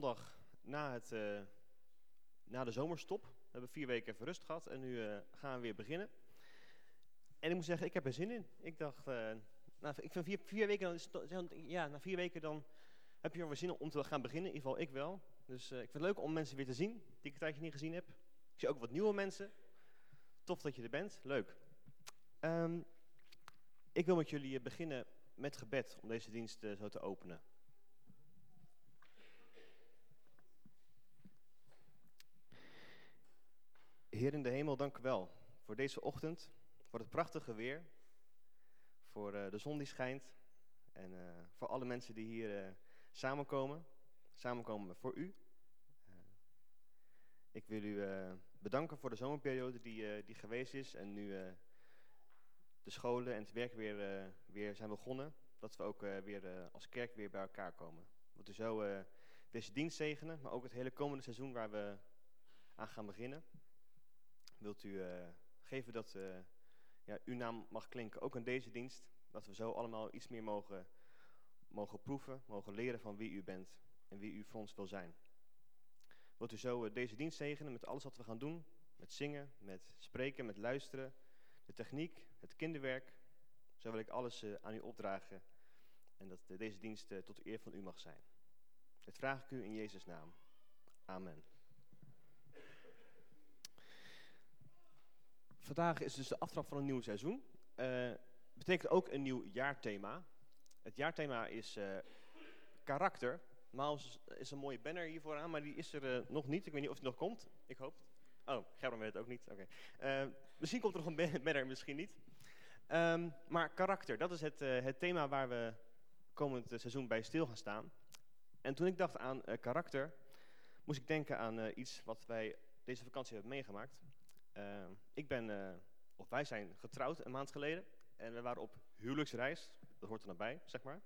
zondag na, het, uh, na de zomerstop. We hebben vier weken even rust gehad en nu uh, gaan we weer beginnen. En ik moet zeggen, ik heb er zin in. Ik dacht, uh, nou, ik vind vier, weken, dan, ja, na vier weken dan heb je er weer zin om te gaan beginnen. In ieder geval ik wel. Dus ik vind het leuk om mensen weer te zien, die ik een tijdje niet gezien heb. Ik zie ook wat nieuwe mensen. Tof dat je er bent, leuk. Um, ik wil met jullie beginnen met gebed om deze dienst zo te openen. Heer in de hemel, dank u wel voor deze ochtend, voor het prachtige weer, voor uh, de zon die schijnt en uh, voor alle mensen die hier uh, samenkomen, samenkomen voor u. ik wil u bedanken voor de zomerperiode die, geweest is en nu de scholen en het werk weer, weer zijn begonnen, dat we ook weer als kerk weer bij elkaar komen. Wilt u zo deze dienst zegenen, maar ook het hele komende seizoen waar we aan gaan beginnen wilt u uh, geven dat uh, ja, uw naam mag klinken, ook in deze dienst. Dat we zo allemaal iets meer mogen, mogen proeven, mogen leren van wie u bent en wie u voor ons wil zijn. Wilt u zo uh, deze dienst zegenen met alles wat we gaan doen? Met zingen, met spreken, met luisteren, de techniek, het kinderwerk. Zo wil ik alles aan u opdragen en dat deze dienst tot eer van u mag zijn. Dit vraag ik u in Jezus' naam. Amen. Vandaag is dus de aftrap van een nieuw seizoen. Uh, betekent ook een nieuw jaarthema. Het jaarthema is uh, karakter. Maus is een mooie banner hier vooraan, maar die is er uh, nog niet. Ik weet niet of die nog komt. Ik hoop Oh, Gerben weet het ook niet. Oké. Misschien komt er nog een banner, misschien niet. Um, maar karakter, dat is het, het thema waar we komend seizoen bij stil gaan staan. En toen ik dacht aan karakter, moest ik denken aan iets wat wij deze vakantie hebben meegemaakt. Uh, ik ben, uh, of wij zijn getrouwd een maand geleden. En we waren op huwelijksreis. Dat hoort er nog bij, zeg maar.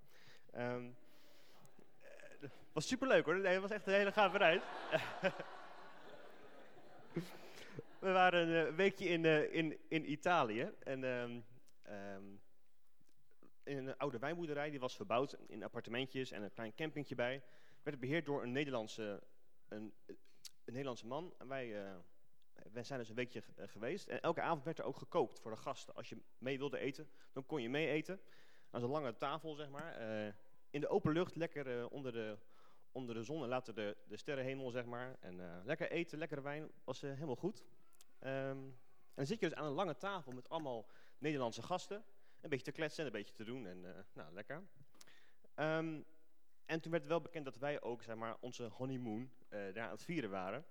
Um, uh, was superleuk hoor. Nee, het was echt een hele gave reis. we waren een weekje in, in, in Italië. En um, um, in een oude wijnboerderij. Die was verbouwd in appartementjes en een klein campingje bij. Werd beheerd door een Nederlandse, een, een Nederlandse man. En wij we zijn dus een weekje eh, geweest. En elke avond werd er ook gekookt voor de gasten. Als je mee wilde eten, dan kon je mee eten. Aan zo'n lange tafel, zeg maar. Uh, in de open lucht, lekker uh, onder, de, onder de zon en later de, de sterrenhemel, zeg maar. En lekker eten, lekkere wijn, was helemaal goed. Um, en dan zit je dus aan een lange tafel met allemaal Nederlandse gasten. Een beetje te kletsen en een beetje te doen. En nou, lekker. Um, en toen werd wel bekend dat wij ook, zeg maar, onze honeymoon daar aan het vieren waren.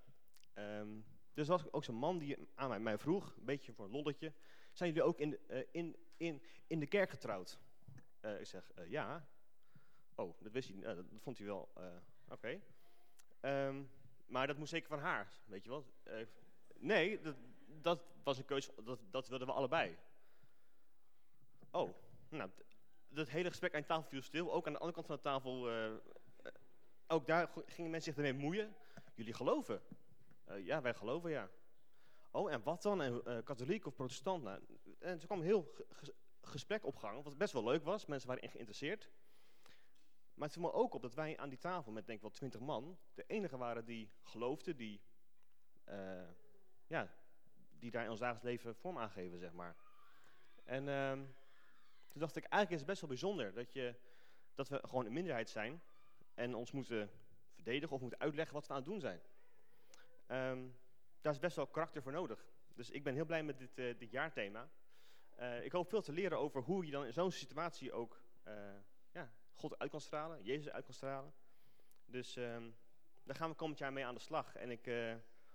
Um, dus was ook zo'n man die aan mij, mij, vroeg, een beetje voor een lolletje. Zijn jullie ook in de, uh, in, in, in de kerk getrouwd? Uh, ik zeg, uh, ja. Oh, dat wist hij, dat vond hij wel, oké. Um, maar dat moest zeker van haar, weet je wel. nee, dat, dat was een keuze, dat, dat wilden we allebei. Oh, nou, dat hele gesprek aan tafel viel stil. Ook aan de andere kant van de tafel, ook daar gingen mensen zich ermee moeien. Jullie geloven. Uh, ja, wij geloven ja. Oh, en wat dan? En, uh, katholiek of protestant? Nou, en er kwam een heel gesprek op gang, wat best wel leuk was. Mensen waren geïnteresseerd. Maar het viel me ook op dat wij aan die tafel met denk ik wel twintig man... de enige waren die geloofden, die, uh, ja, die daar in ons dagelijks leven vorm aangeven, zeg maar. En ehm, toen dacht ik, eigenlijk is het best wel bijzonder dat, je, dat we gewoon een minderheid zijn... en ons moeten verdedigen of moeten uitleggen wat we aan het doen zijn. Um, daar is best wel karakter voor nodig. Dus ik ben heel blij met dit, uh, jaarthema. Uh, ik hoop veel te leren over hoe je dan in zo'n situatie ook uh, ja, God uit kan stralen, Jezus uit kan stralen. Dus um, daar gaan we komend jaar mee aan de slag. En ik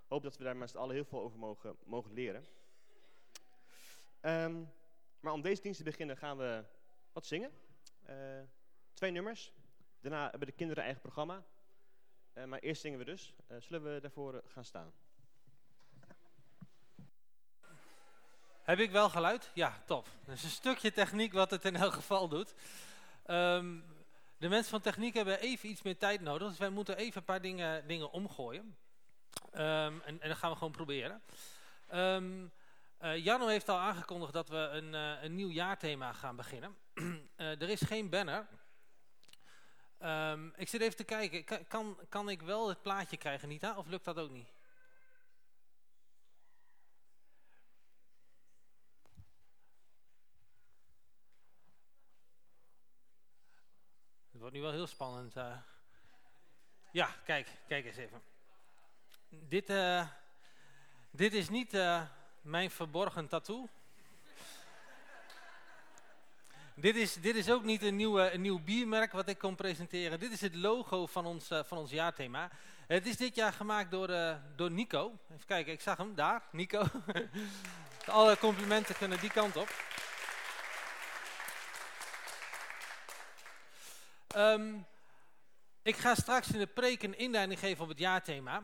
hoop dat we daar met z'n allen heel veel over mogen, mogen leren. Um, maar om deze dienst te beginnen gaan we wat zingen. twee nummers. Daarna hebben de kinderen eigen programma. Uh, maar eerst zingen we dus. Uh, zullen we daarvoor uh, gaan staan? Heb ik wel geluid? Ja, top. Dat is een stukje techniek wat het in elk geval doet. Um, de mensen van techniek hebben even iets meer tijd nodig. Dus wij moeten even een paar dingen, dingen omgooien. Um, en, en dat gaan we gewoon proberen. Um, Janno heeft al aangekondigd dat we een, een nieuw jaarthema gaan beginnen. er is geen banner. Ehm, ik zit even te kijken. Kan, kan, ik wel het plaatje krijgen, Nita? Of lukt dat ook niet? Het wordt nu wel heel spannend. Uh. Ja, kijk, kijk eens even. Dit, uh, dit is niet uh, mijn verborgen tattoo. Dit, is, dit is ook niet een, een nieuw biermerk wat ik kon presenteren. Dit is het logo van ons, van ons jaarthema. Het is dit jaar gemaakt door, door Nico. Even kijken, ik zag hem daar, Nico. Alle complimenten kunnen die kant op. Um, ik ga straks in de preek een inleiding geven op het jaarthema.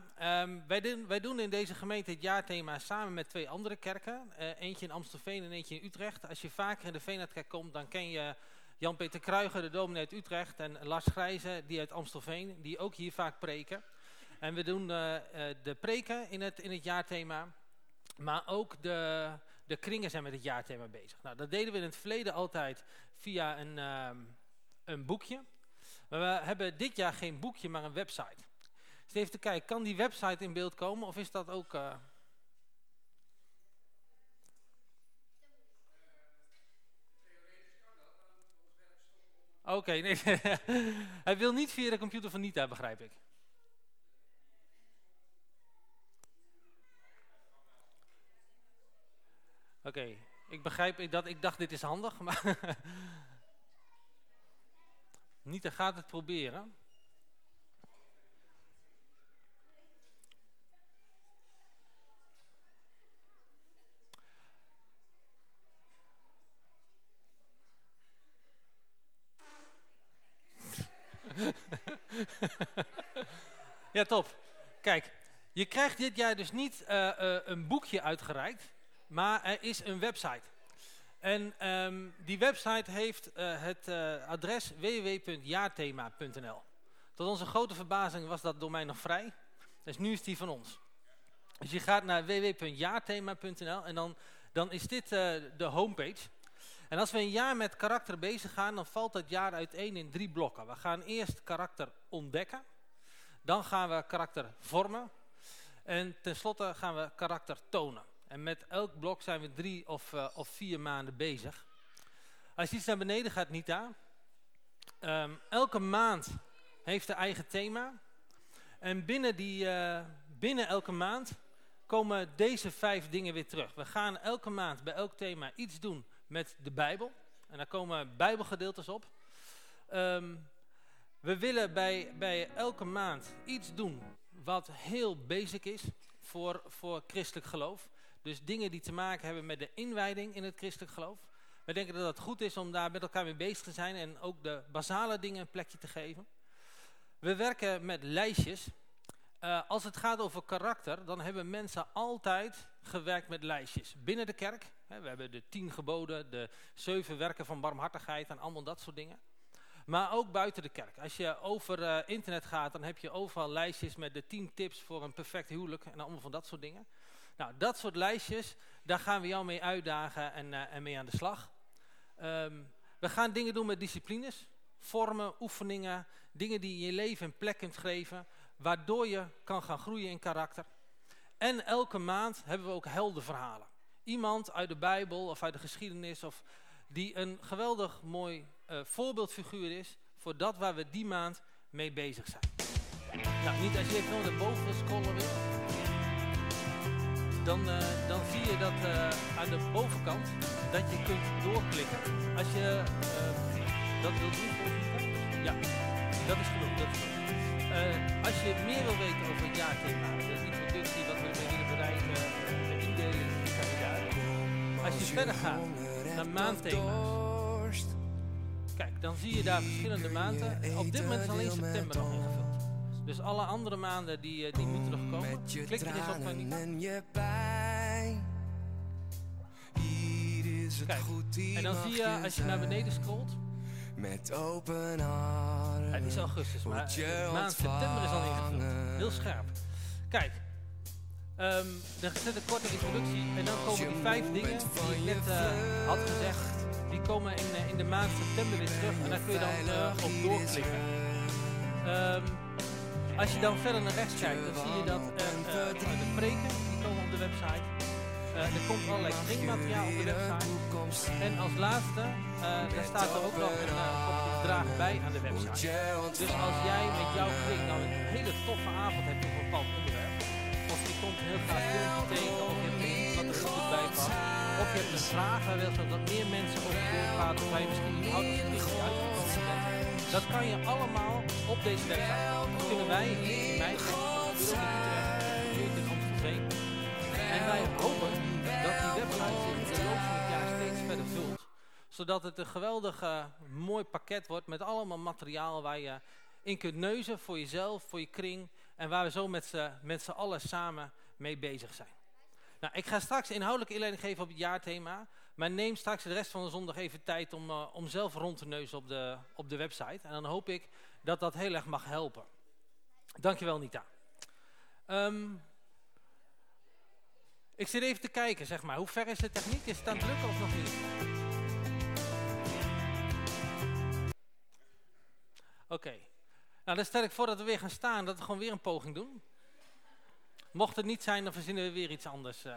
Um, wij, doen, wij, doen, in deze gemeente het jaarthema samen met twee andere kerken. Uh, eentje in Amstelveen en eentje in Utrecht. Als je vaker in de Veenhardkerk komt, dan ken je Jan-Peter Kruiger, de dominee uit Utrecht. En Lars Grijze, die uit Amstelveen, die ook hier vaak preken. En we doen uh, uh, de preken in het, in het jaarthema. Maar ook de, de kringen zijn met het jaarthema bezig. Nou, dat deden we in het verleden altijd via een, um, een boekje. Maar we hebben dit jaar geen boekje, maar een website. Dus even te kijken, kan die website in beeld komen of is dat ook... Uh... Oké, nee. hij wil niet via de computer van Nita, begrijp ik. Oké, ik begrijp dat ik dacht dit is handig, maar Niet, dan gaat het proberen. ja, top. Kijk, je krijgt dit jaar dus niet uh, uh, een boekje uitgereikt, maar er is een website. En um, die website heeft uh, het uh, adres www.jaarthema.nl. Tot onze grote verbazing was dat domein nog vrij. Dus nu is die van ons. Dus je gaat naar www.jaarthema.nl en dan, dan is dit uh, de homepage. En als we een jaar met karakter bezig gaan, dan valt dat jaar uiteen in drie blokken. We gaan eerst karakter ontdekken. Dan gaan we karakter vormen. En tenslotte gaan we karakter tonen. En met elk blok zijn we drie of, uh, of vier maanden bezig. Als je iets naar beneden gaat, Nita. Um, elke maand heeft een eigen thema. En binnen, die, uh, binnen elke maand komen deze vijf dingen weer terug. We gaan elke maand bij elk thema iets doen met de Bijbel. En daar komen bijbelgedeeltes op. Um, we willen bij, bij elke maand iets doen wat heel basic is voor, voor christelijk geloof. Dus dingen die te maken hebben met de inwijding in het christelijk geloof. We denken dat het goed is om daar met elkaar mee bezig te zijn en ook de basale dingen een plekje te geven. We werken met lijstjes. Uh, als het gaat over karakter, dan hebben mensen altijd gewerkt met lijstjes. Binnen de kerk, hè, we hebben de tien geboden, de zeven werken van barmhartigheid en allemaal dat soort dingen. Maar ook buiten de kerk. Als je over uh, internet gaat, dan heb je overal lijstjes met de tien tips voor een perfect huwelijk en allemaal van dat soort dingen. Nou, dat soort lijstjes, daar gaan we jou mee uitdagen en, uh, en mee aan de slag. Um, we gaan dingen doen met disciplines, vormen, oefeningen, dingen die je leven een plek kunt geven, waardoor je kan gaan groeien in karakter. En elke maand hebben we ook heldenverhalen. Iemand uit de Bijbel of uit de geschiedenis of die een geweldig mooi uh, voorbeeldfiguur is voor dat waar we die maand mee bezig zijn. Nou, niet als je even naar boven scrollen wil dan, uh, dan zie je dat uh, aan de bovenkant dat je kunt doorklikken. Als je uh, dat wilt doen, ja, dat is genoeg. Dat is genoeg. als je meer wil weten over het jaarthema, de introductie, wat we ermee willen bereiken, de indeling, Als je verder gaat naar maandthema's, kijk, dan zie je daar verschillende maanden. Op dit moment is alleen september nog. Dus alle andere maanden die, die moeten nog komen. Klik er eens op van en je pijn. Hier is het Kijk, goed en dan zie je als je naar beneden scrolt. Met open armen. Het is augustus, maar de maand september is al ingevuld. Heel scherp. Kijk, um, er zit een korte introductie. En dan komen die vijf dingen die ik net uh, had gezegd. Die komen in, uh, in de maand september weer terug. En daar kun je dan uh, op doorklikken. Als je dan verder naar rechts kijkt, dan zie je dat er uh, de preken, die komen op de website. Uh, er komt allerlei kringmateriaal op de website. En als laatste, daar staat er ook nog een kopje draag bij aan de website. Dus als jij met jouw kring nou een hele toffe avond hebt op een bepaald onderwerp, of je komt heel graag filmpje tegen, of je hebt wat er heel goed bij past, of je hebt een vraag waar dat meer mensen over doorpraten, of je misschien kring uitgekomen bent. Dat kan je allemaal op deze website. Dat kunnen wij in mei in. En wij hopen dat die website zich in de loop van het jaar steeds verder vult. Zodat het een geweldig mooi pakket wordt met allemaal materiaal waar je in kunt neuzen voor jezelf, voor je kring. En waar we zo met z'n allen samen mee bezig zijn. Nou, ik ga straks inhoudelijk inleiding geven op het jaarthema. Maar neem straks de rest van de zondag even tijd om, uh, om zelf rond te neuzen op de, op de website. En dan hoop ik dat dat heel erg mag helpen. Dankjewel Nita. Um, ik zit even te kijken, zeg maar. Hoe ver is de techniek? Is het aan het lukken of nog niet? Oké. Nou, dan stel ik voor dat we weer gaan staan. Dat we gewoon weer een poging doen. Mocht het niet zijn, dan verzinnen we weer iets anders. Uh.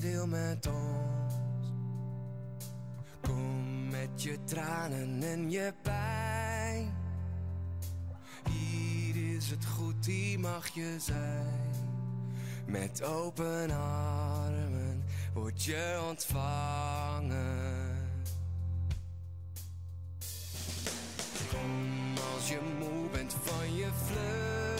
deel met ons. Kom met je tranen en je pijn. Hier is het goed, hier mag je zijn. Met open armen word je ontvangen. Kom als je moe bent van je vlucht.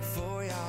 is een plek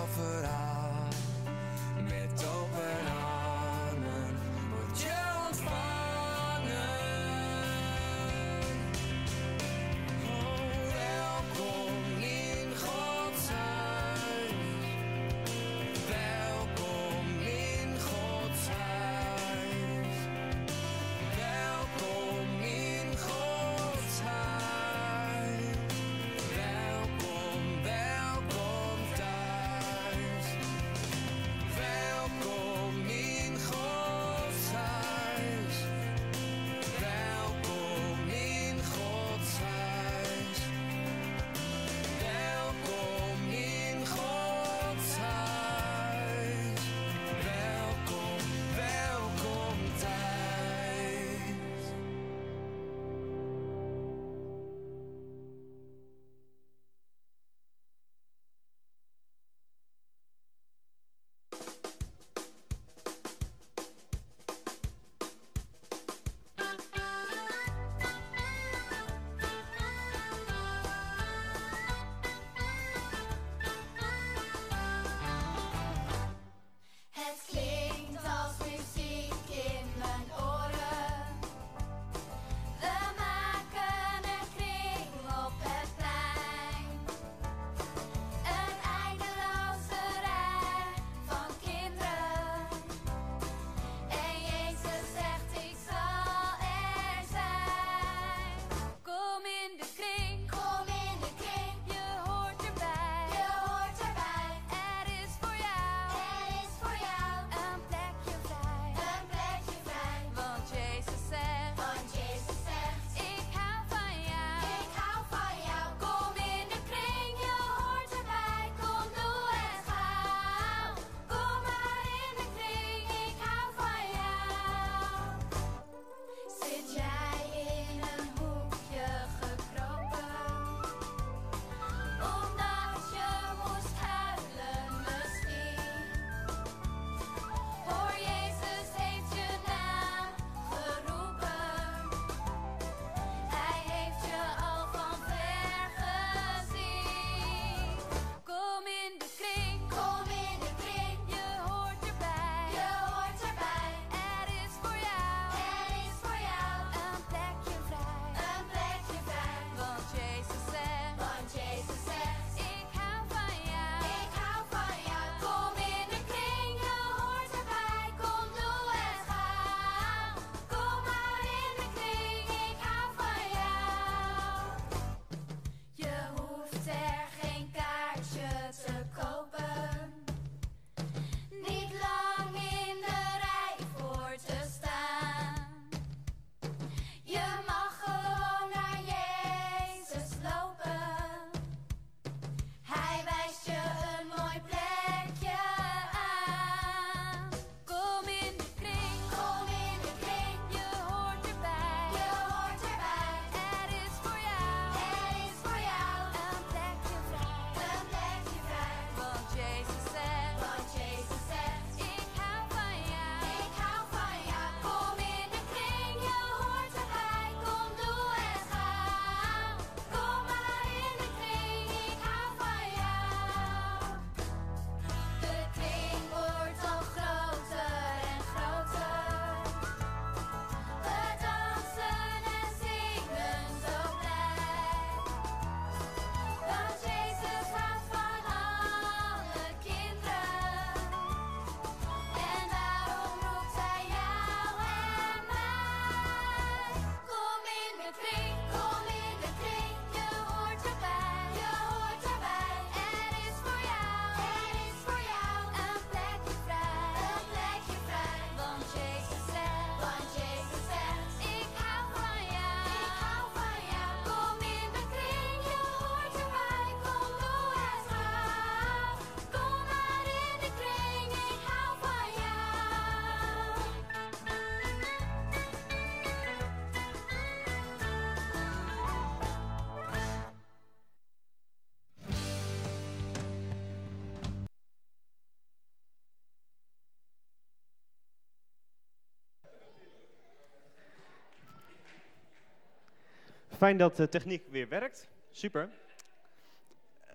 Fijn dat de techniek weer werkt. Super.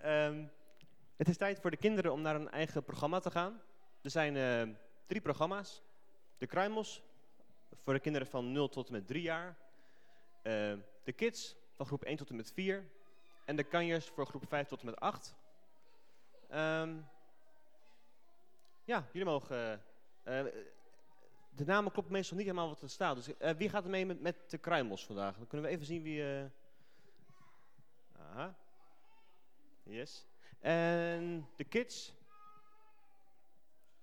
Ehm, het is tijd voor de kinderen om naar een eigen programma te gaan. Er zijn eh, drie programma's. De Kruimels, voor de kinderen van 0 tot en met 3 jaar. Uh, de Kids, van groep 1 tot en met 4. En de Kanjers voor groep 5 tot en met 8. Um, ja, jullie mogen... Uh, de namen kloppen meestal niet helemaal wat er staat. Dus uh, wie gaat er mee met, met de kruimels vandaag? Dan kunnen we even zien wie... Uh... Aha. Yes. En de kids.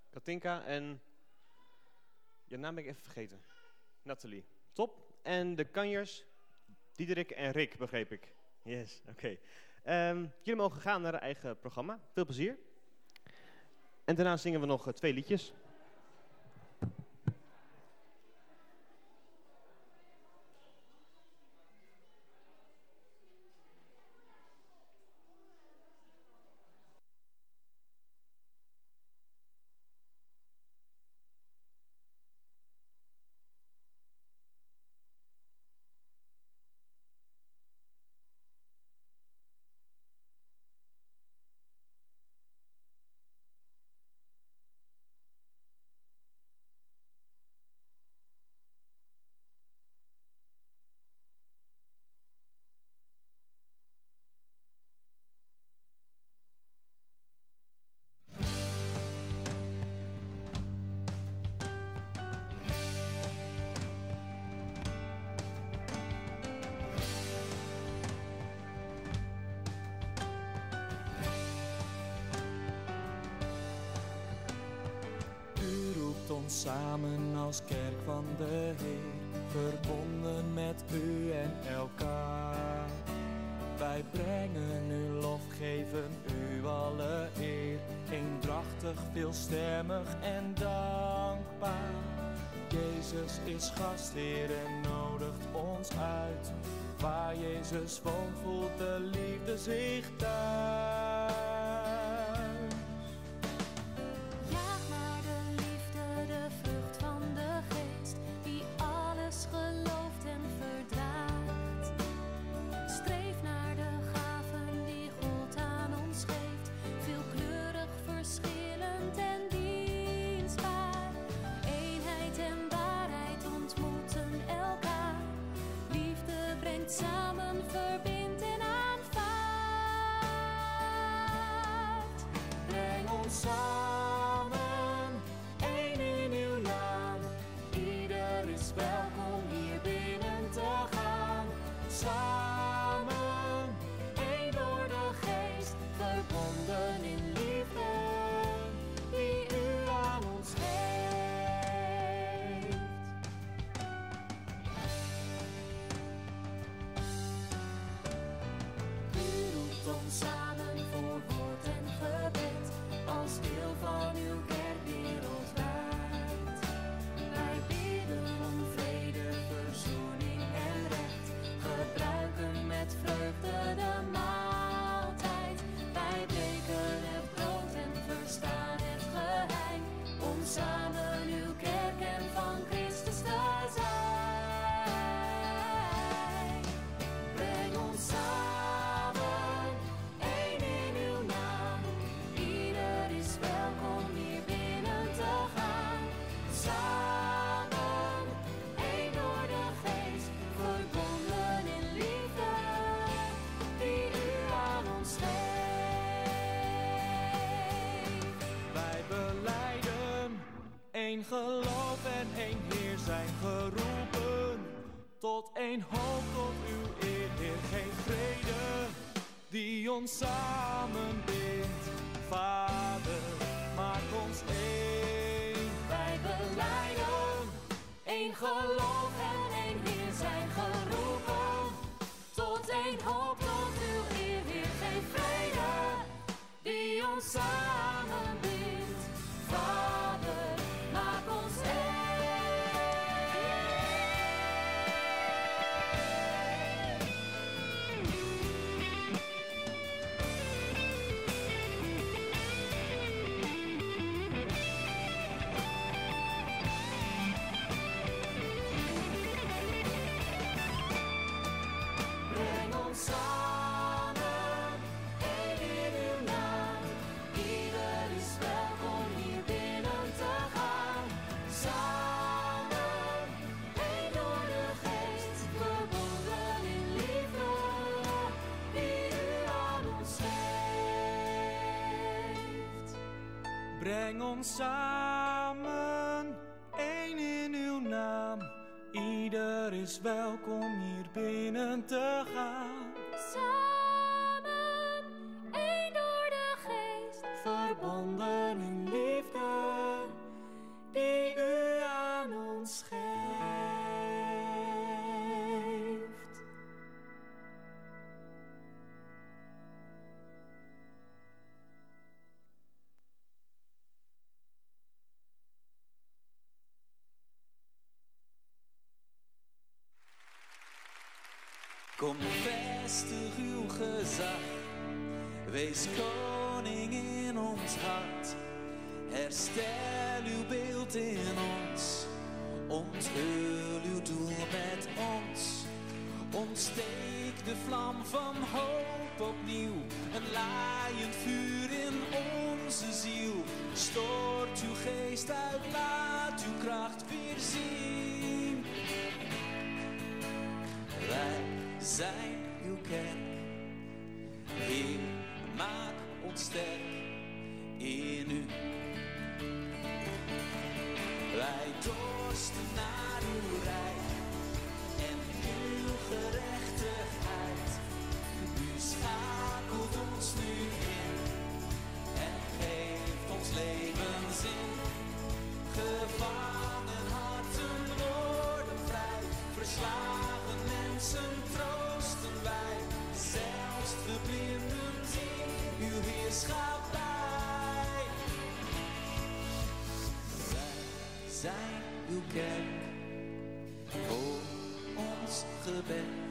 Katinka en... Je naam ben ik even vergeten. Nathalie. Top. En de kanjers. Diederik en Rick, begreep ik. Yes, oké. Um, jullie mogen gaan naar een eigen programma. Veel plezier. En daarna zingen we nog uh, twee liedjes. En dankbaar. Jezus is gastheer en nodigt ons uit. Waar Jezus woont, voelt de liefde zich thuis. Geloof en één Heer zijn geroepen. Tot één hoop, tot uw eer, Heer, geen vrede die ons samenbindt. Breng ons samen, één in uw naam. Ieder is welkom hier binnen te gaan. Kom, vestig uw gezag. Wees koning in ons hart. Herstel uw beeld in ons. Onthul uw doel met ons. Ontsteek de vlam van hoop opnieuw. Een laaiend vuur in onze ziel. Stoort uw geest uit, laat uw kracht weer zien. zijn uw kerk. Heer, maak ons sterk in u. Wij dorsten zijn uw kerk voor ons gebed.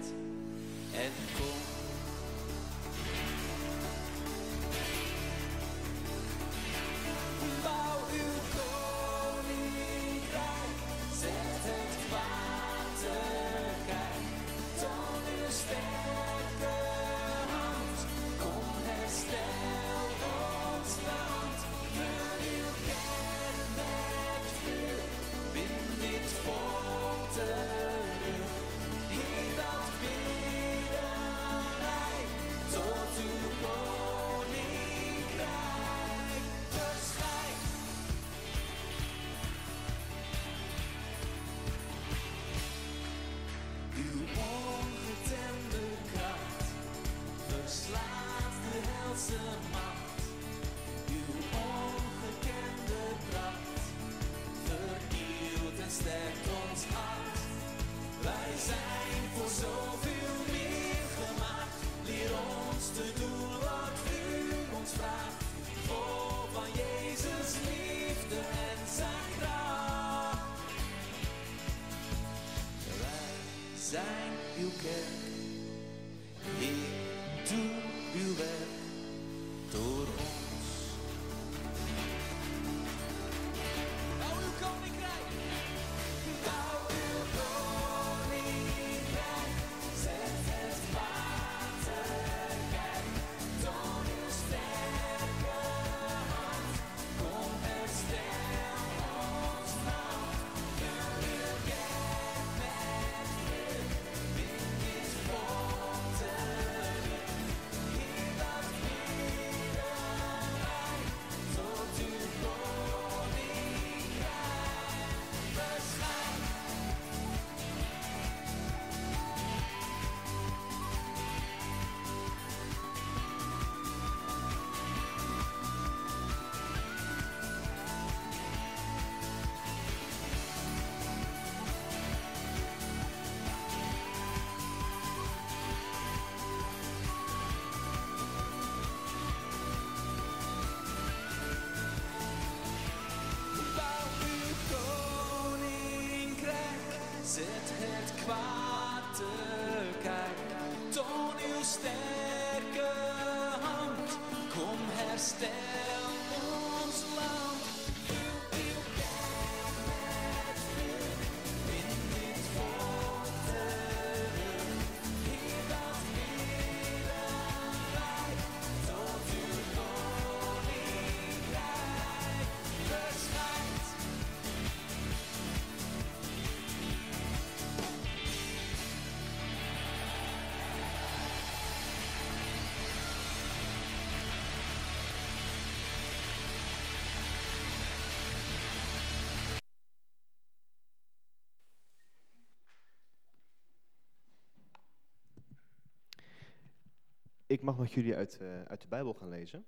Ik mag met jullie uit, uh, uit de Bijbel gaan lezen.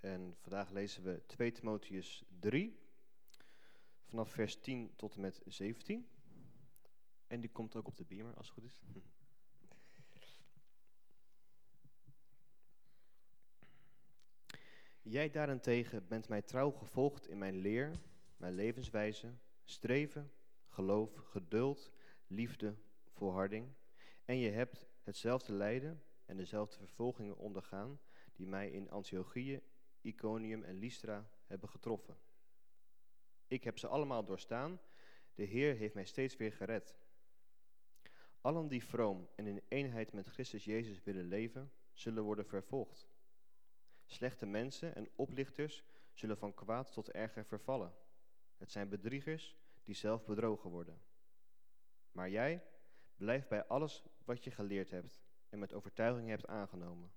En vandaag lezen we 2 Timotheus 3, vanaf vers 10 tot en met 17. En die komt ook op de beamer, als het goed is. Jij daarentegen bent mij trouw gevolgd in mijn leer, mijn levenswijze, streven, geloof, geduld, liefde, volharding. En je hebt hetzelfde lijden en dezelfde vervolgingen ondergaan die mij in Antiochië, Iconium en Lystra hebben getroffen. Ik heb ze allemaal doorstaan. De Heer heeft mij steeds weer gered. Allen die vroom en in eenheid met Christus Jezus willen leven, zullen worden vervolgd. Slechte mensen en oplichters zullen van kwaad tot erger vervallen. Het zijn bedriegers die zelf bedrogen worden. Maar jij, blijf bij alles wat je geleerd hebt en met overtuiging hebt aangenomen.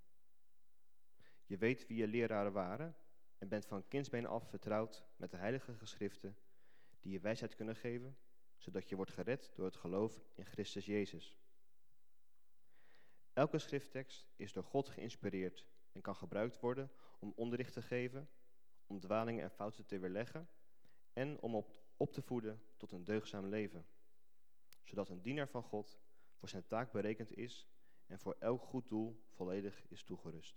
Je weet wie je leraren waren en bent van kindsbeen af vertrouwd met de heilige geschriften die je wijsheid kunnen geven, zodat je wordt gered door het geloof in Christus Jezus. Elke schrifttekst is door God geïnspireerd en kan gebruikt worden om onderricht te geven, om dwalingen en fouten te weerleggen en om op, op te voeden tot een deugzaam leven, zodat een dienaar van God voor zijn taak berekend is en voor elk goed doel volledig is toegerust.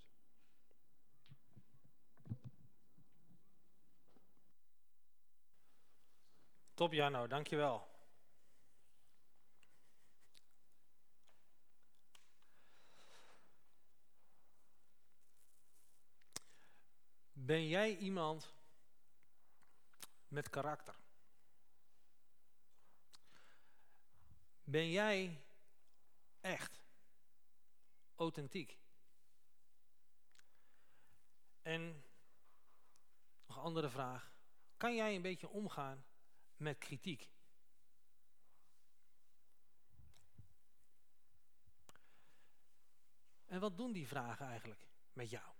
Top Jano, dankjewel. Ben jij iemand met karakter? Ben jij echt authentiek? En nog een andere vraag. Kan jij een beetje omgaan met kritiek? En wat doen die vragen eigenlijk met jou?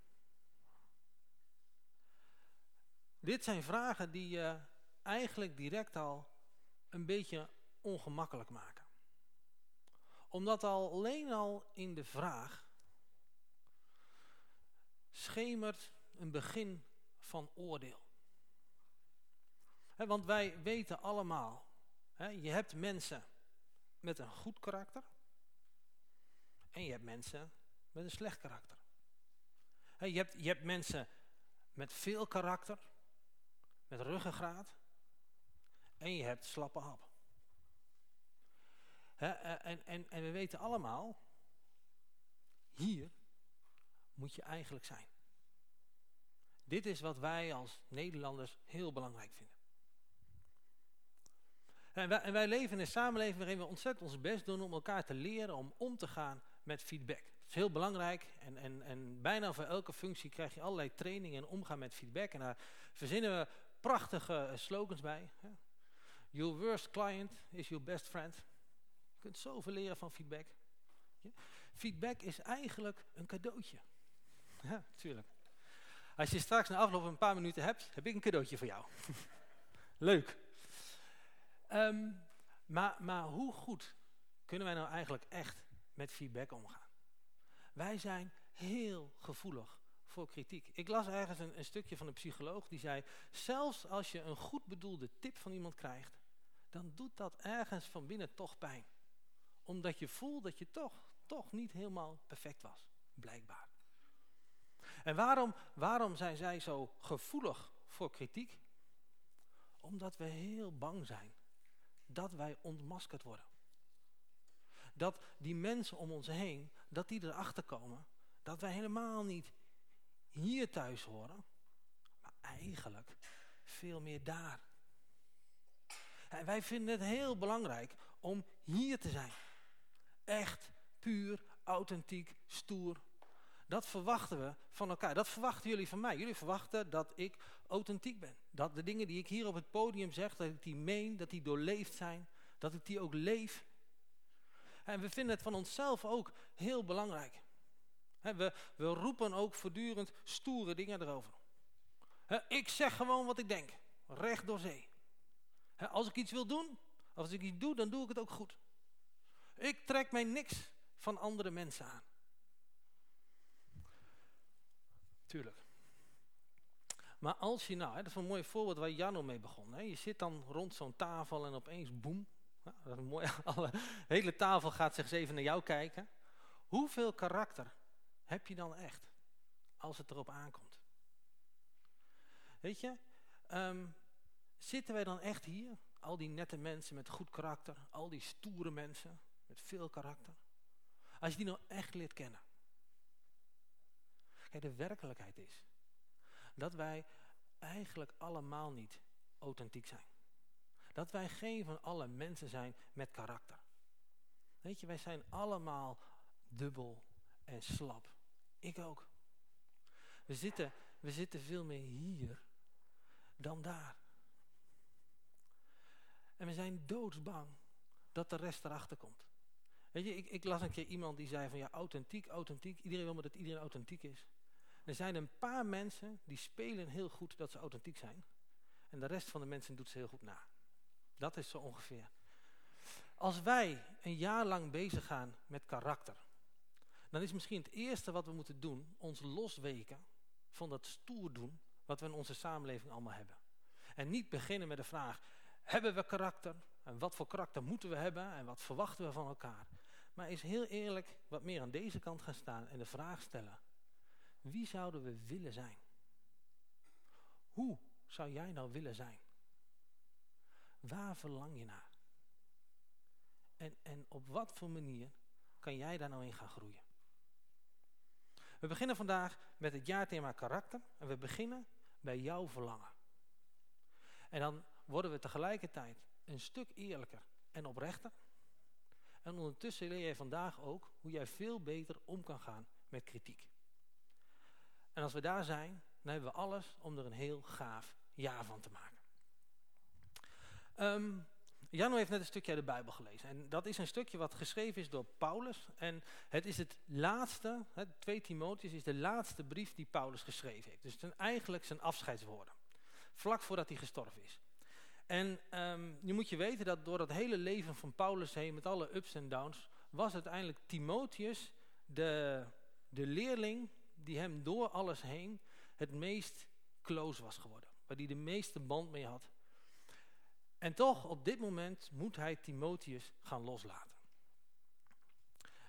Dit zijn vragen die je eigenlijk direct al een beetje ongemakkelijk maken. Omdat al alleen al in de vraag schemert een begin van oordeel. want wij weten allemaal, je hebt mensen met een goed karakter en je hebt mensen met een slecht karakter. je, hebt, je hebt mensen met veel karakter met ruggengraat en je hebt slappe hap. En, en, en we weten allemaal, hier moet je eigenlijk zijn. Dit is wat wij als Nederlanders heel belangrijk vinden. En wij, wij, leven in een samenleving waarin we ontzettend ons best doen om elkaar te leren om om te gaan met feedback. Het is heel belangrijk en, en, en bijna voor elke functie krijg je allerlei trainingen en omgaan met feedback. En daar verzinnen we prachtige slogans bij. Your worst client is your best friend. Kunt zoveel leren van feedback. Feedback is eigenlijk een cadeautje. Ja, tuurlijk. Als je straks na afloop een paar minuten hebt, heb ik een cadeautje voor jou. Leuk. Ehm, maar, maar hoe goed kunnen wij nou eigenlijk echt met feedback omgaan? Wij zijn heel gevoelig voor kritiek. Ik las ergens een, een stukje van een psycholoog die zei... zelfs als je een goed bedoelde tip van iemand krijgt... dan doet dat ergens van binnen toch pijn. Omdat je voelt dat je toch, toch niet helemaal perfect was. Blijkbaar. En waarom, waarom zijn zij zo gevoelig voor kritiek? Omdat we heel bang zijn dat wij ontmaskerd worden. Dat die mensen om ons heen, dat die erachter komen dat wij helemaal niet hier thuis horen, maar eigenlijk veel meer daar. En wij vinden het heel belangrijk om hier te zijn. Echt, puur, authentiek, stoer. Dat verwachten we van elkaar. Dat verwachten jullie van mij. Jullie verwachten dat ik authentiek ben. Dat de dingen die ik hier op het podium zeg, dat ik die meen, dat die doorleefd zijn. Dat ik die ook leef. En we vinden het van onszelf ook heel belangrijk we, we roepen ook voortdurend stoere dingen erover. ik zeg gewoon wat ik denk. Recht door zee. als ik iets wil doen, als ik iets doe, dan doe ik het ook goed. Ik trek mij niks van andere mensen aan. tuurlijk. Maar als je nou, hè, dat is een mooi voorbeeld waar Janno mee begon. Hè. Je zit dan rond zo'n tafel en opeens boem. Nou, dat is mooi. Hele tafel gaat zich eens even naar jou kijken. Hoeveel karakter heb je dan echt? Als het erop aankomt. Weet je, ehm, zitten wij dan echt hier? Al die nette mensen met goed karakter. Al die stoere mensen met veel karakter. Als je die nou echt leert kennen. Kijk, de werkelijkheid is dat wij eigenlijk allemaal niet authentiek zijn. Dat wij geen van alle mensen zijn met karakter. Weet je, wij zijn allemaal dubbel en slap. Ik ook. We zitten, we zitten veel meer hier dan daar. En we zijn doodsbang dat de rest erachter komt. Weet je, ik, ik, las een keer iemand die zei van ja, authentiek, authentiek. Iedereen wil maar dat iedereen authentiek is. Er zijn een paar mensen die spelen heel goed dat ze authentiek zijn. En de rest van de mensen doet ze heel goed na. Dat is zo ongeveer. Als wij een jaar lang bezig gaan met karakter, dan is misschien het eerste wat we moeten doen, ons losweken van dat stoer doen wat we in onze samenleving allemaal hebben. En niet beginnen met de vraag, hebben we karakter? En wat voor karakter moeten we hebben? En wat verwachten we van elkaar? Maar is heel eerlijk wat meer aan deze kant gaan staan en de vraag stellen. Wie zouden we willen zijn? Hoe zou jij nou willen zijn? Waar verlang je naar? En, en op wat voor manier kan jij daar nou in gaan groeien? We beginnen vandaag met het jaarthema karakter. En we beginnen bij jouw verlangen. En dan worden we tegelijkertijd een stuk eerlijker en oprechter. En ondertussen leer jij vandaag ook hoe jij veel beter om kan gaan met kritiek. En als we daar zijn, dan hebben we alles om er een heel gaaf jaar van te maken. Um, heeft net een stukje uit de Bijbel gelezen. En dat is een stukje wat geschreven is door Paulus. En het is het laatste, het 2 Timotheus is de laatste brief die Paulus geschreven heeft. Dus het zijn eigenlijk zijn afscheidswoorden. Vlak voordat hij gestorven is. En um, nu moet je weten dat door dat hele leven van Paulus heen, met alle ups en downs, was uiteindelijk Timotheus de, de leerling die hem door alles heen het meest close was geworden. Waar hij de meeste band mee had. En toch, op dit moment moet hij Timotheus gaan loslaten.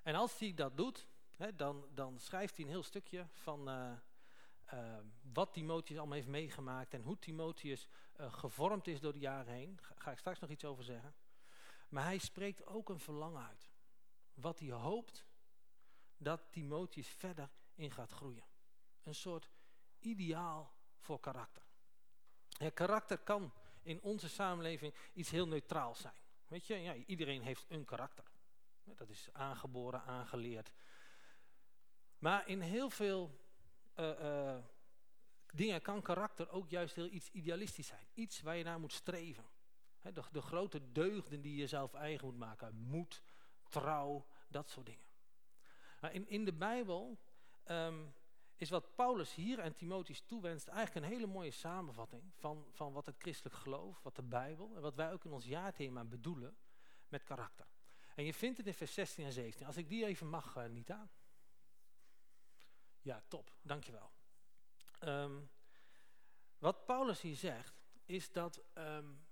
En als hij dat doet, hè, dan, dan, schrijft hij een heel stukje van uh, uh, wat Timotheus allemaal heeft meegemaakt en hoe Timotheus uh, gevormd is door de jaren heen. Ga, ga ik straks nog iets over zeggen. Maar hij spreekt ook een verlangen uit. Wat hij hoopt dat Timotheus verder in gaat groeien. Een soort ideaal voor karakter. Ja, karakter kan in onze samenleving iets heel neutraals zijn. Weet je, ja, iedereen heeft een karakter. Dat is aangeboren, aangeleerd. Maar in heel veel uh, dingen kan karakter ook juist heel iets idealistisch zijn. Iets waar je naar moet streven. De, de, grote deugden die je zelf eigen moet maken. Moed, trouw, dat soort dingen. Maar in, in de Bijbel um, is wat Paulus hier aan Timotheus toewenst eigenlijk een hele mooie samenvatting van, van wat het christelijk geloof, wat de Bijbel en wat wij ook in ons jaarthema bedoelen met karakter. En je vindt het in vers 16 en 17. Als ik die even mag, uh, Nita. Ja, top. Dankjewel. Um, wat Paulus hier zegt, is dat um,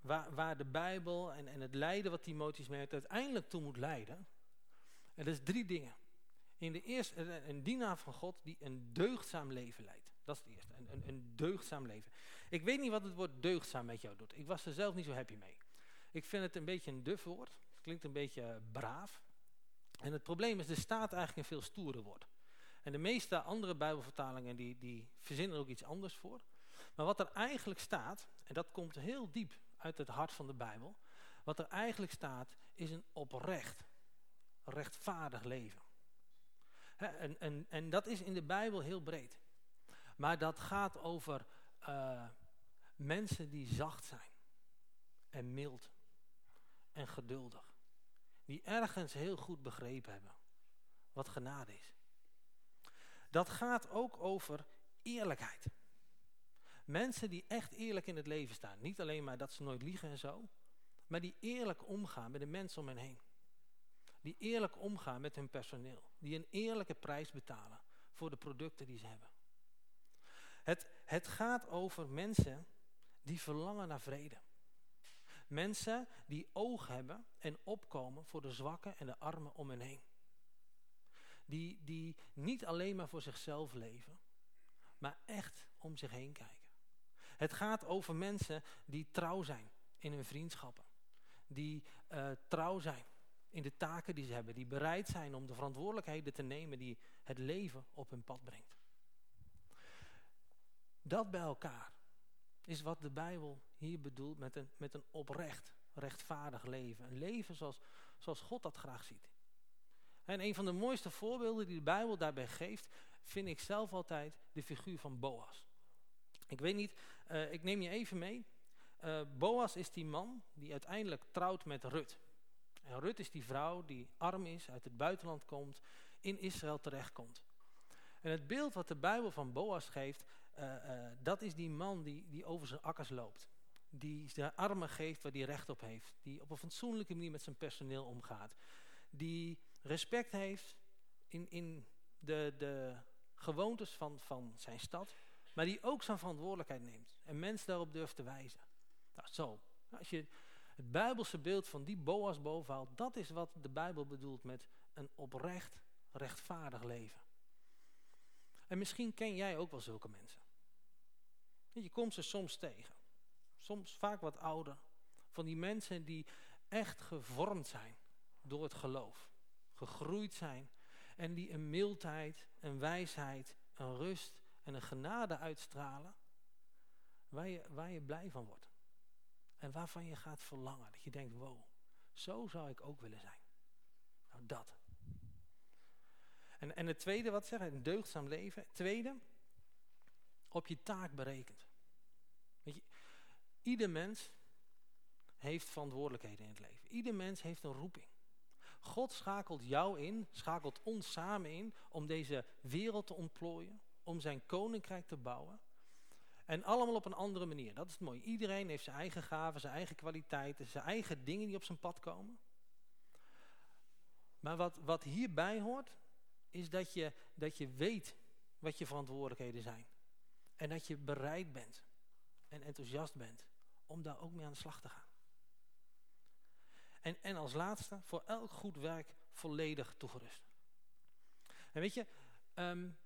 waar, waar, de Bijbel en, en het lijden wat Timotheus merkt uiteindelijk toe moet leiden. En dat is drie dingen in de eerste, een dienaar van God die een deugdzaam leven leidt. Dat is het eerste, een, een, een deugdzaam leven. Ik weet niet wat het woord deugdzaam met jou doet. Ik was er zelf niet zo happy mee. Ik vind het een beetje een duf woord. Het klinkt een beetje braaf. En het probleem is, er staat eigenlijk een veel stoere woord. En de meeste andere bijbelvertalingen die, die verzinnen er ook iets anders voor. Maar wat er eigenlijk staat, en dat komt heel diep uit het hart van de Bijbel. Wat er eigenlijk staat, is een oprecht, rechtvaardig leven. En, en, en dat is in de Bijbel heel breed. Maar dat gaat over uh, mensen die zacht zijn. En mild. En geduldig. Die ergens heel goed begrepen hebben. Wat genade is. Dat gaat ook over eerlijkheid. Mensen die echt eerlijk in het leven staan. Niet alleen maar dat ze nooit liegen en zo. Maar die eerlijk omgaan met de mensen om hen heen. Die eerlijk omgaan met hun personeel. Die een eerlijke prijs betalen voor de producten die ze hebben. Het, het gaat over mensen die verlangen naar vrede. Mensen die oog hebben en opkomen voor de zwakken en de armen om hen heen. Die, die niet alleen maar voor zichzelf leven, maar echt om zich heen kijken. Het gaat over mensen die trouw zijn in hun vriendschappen. Die uh, trouw zijn in de taken die ze hebben. Die bereid zijn om de verantwoordelijkheden te nemen die het leven op hun pad brengt. Dat bij elkaar is wat de Bijbel hier bedoelt met een, met een oprecht, rechtvaardig leven. Een leven zoals, zoals God dat graag ziet. En een van de mooiste voorbeelden die de Bijbel daarbij geeft, vind ik zelf altijd de figuur van Boas. Ik weet niet, uh, ik neem je even mee. Uh, Boas is die man die uiteindelijk trouwt met Rut. En Rut is die vrouw die arm is, uit het buitenland komt, in Israël terechtkomt. En het beeld wat de Bijbel van Boas geeft, uh, dat is die man die, die over zijn akkers loopt. Die zijn armen geeft waar hij recht op heeft. Die op een fatsoenlijke manier met zijn personeel omgaat. Die respect heeft in, in de, de gewoontes van, van zijn stad. Maar die ook zijn verantwoordelijkheid neemt. En mensen daarop durft te wijzen. Nou, zo. Als je het Bijbelse beeld van die Boas bovenhaalt, dat is wat de Bijbel bedoelt met een oprecht, rechtvaardig leven. En misschien ken jij ook wel zulke mensen. Je komt ze soms tegen. Soms vaak wat ouder. Van die mensen die echt gevormd zijn door het geloof. Gegroeid zijn. En die een mildheid, een wijsheid, een rust en een genade uitstralen. Waar je, waar je blij van wordt. En waarvan je gaat verlangen. Dat je denkt, wow, zo zou ik ook willen zijn. Nou, dat. En, en het tweede, wat zeggen, een deugdzaam leven. Tweede, op je taak berekend. Weet je, ieder mens heeft verantwoordelijkheden in het leven. Ieder mens heeft een roeping. God schakelt jou in, schakelt ons samen in om deze wereld te ontplooien, om zijn koninkrijk te bouwen. En allemaal op een andere manier. Dat is het mooie. Iedereen heeft zijn eigen gaven, zijn eigen kwaliteiten, zijn eigen dingen die op zijn pad komen. Maar wat, wat hierbij hoort, is dat je, dat je weet wat je verantwoordelijkheden zijn. En dat je bereid bent en enthousiast bent om daar ook mee aan de slag te gaan. En, en als laatste, voor elk goed werk volledig toegerust. En weet je, um,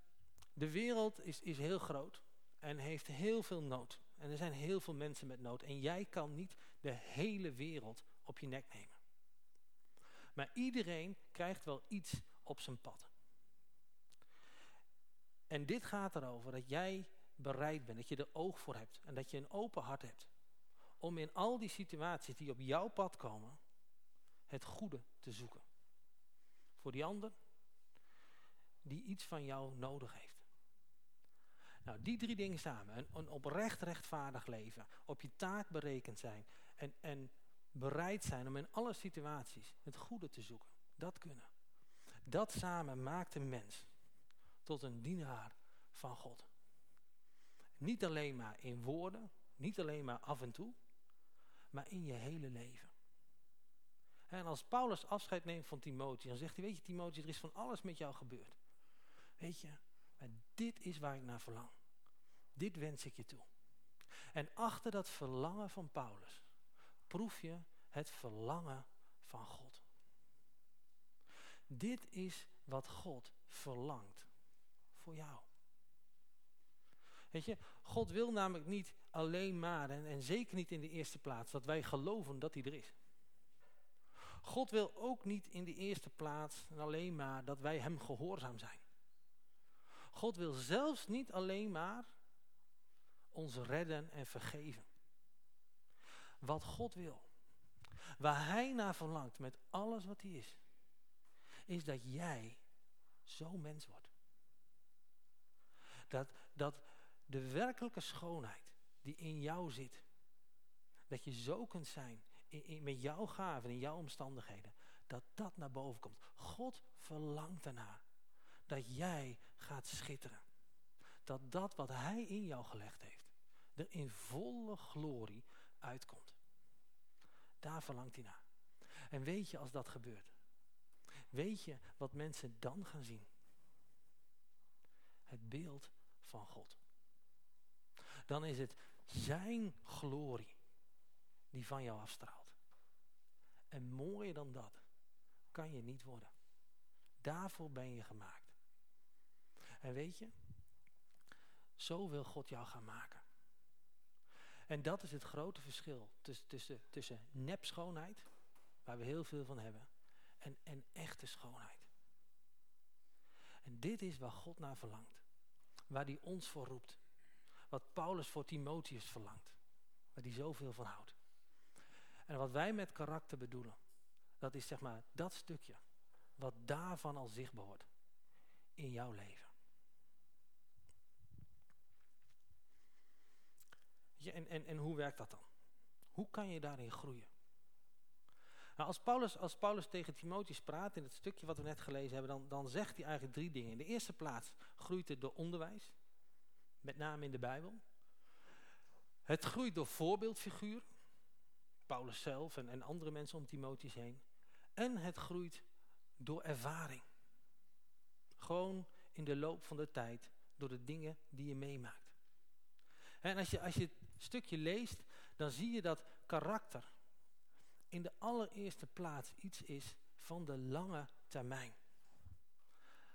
de wereld is, is heel groot en heeft heel veel nood. En er zijn heel veel mensen met nood. En jij kan niet de hele wereld op je nek nemen. Maar iedereen krijgt wel iets op zijn pad. En dit gaat erover dat jij bereid bent, dat je er oog voor hebt en dat je een open hart hebt. Om in al die situaties die op jouw pad komen, het goede te zoeken. Voor die ander die iets van jou nodig heeft. Nou, die drie dingen samen. Een, oprecht rechtvaardig leven. Op je taak berekend zijn. En, en bereid zijn om in alle situaties het goede te zoeken. Dat kunnen. Dat samen maakt een mens tot een dienaar van God. Niet alleen maar in woorden, niet alleen maar af en toe, maar in je hele leven. En als Paulus afscheid neemt van Timotheus, dan zegt hij, weet je Timotheus, er is van alles met jou gebeurd. Weet je, dit is waar ik naar verlang. Dit wens ik je toe. En achter dat verlangen van Paulus proef je het verlangen van God. Dit is wat God verlangt voor jou. Weet je, God wil namelijk niet alleen maar, en zeker niet in de eerste plaats, dat wij geloven dat hij er is. God wil ook niet in de eerste plaats en alleen maar dat wij hem gehoorzaam zijn. God wil zelfs niet alleen maar ons redden en vergeven. Wat God wil, waar hij naar verlangt met alles wat hij is, is dat jij zo mens wordt. Dat, dat de werkelijke schoonheid die in jou zit, dat je zo kunt zijn in, met jouw gaven, in jouw omstandigheden, dat dat naar boven komt. God verlangt ernaar dat jij gaat schitteren. Dat dat wat hij in jou gelegd heeft, er in volle glorie uitkomt. Daar verlangt hij naar. En weet je als dat gebeurt, weet je wat mensen dan gaan zien? het beeld van God. Dan is het zijn glorie die van jou afstraalt. En mooier dan dat kan je niet worden. Daarvoor ben je gemaakt. En weet je, zo wil God jou gaan maken. En dat is het grote verschil tussen, tussen, tussen nepschoonheid, waar we heel veel van hebben, en, en echte schoonheid. En dit is waar God naar verlangt. Waar hij ons voor roept. Wat Paulus voor Timotheus verlangt. Waar hij zoveel van houdt. En wat wij met karakter bedoelen. Dat is zeg maar dat stukje. Wat daarvan al zichtbaar wordt. In jouw leven. En, en, en hoe werkt dat dan? Hoe kan je daarin groeien? Nou, als, Paulus, als Paulus tegen Timotheus praat in het stukje wat we net gelezen hebben, dan, dan zegt hij eigenlijk drie dingen. In de eerste plaats groeit het door onderwijs, met name in de Bijbel. Het groeit door voorbeeldfiguur, Paulus zelf en, en andere mensen om Timotheus heen. En het groeit door ervaring. Gewoon in de loop van de tijd, door de dingen die je meemaakt. En als je, als je het stukje leest, dan zie je dat karakter in de allereerste plaats iets is van de lange termijn.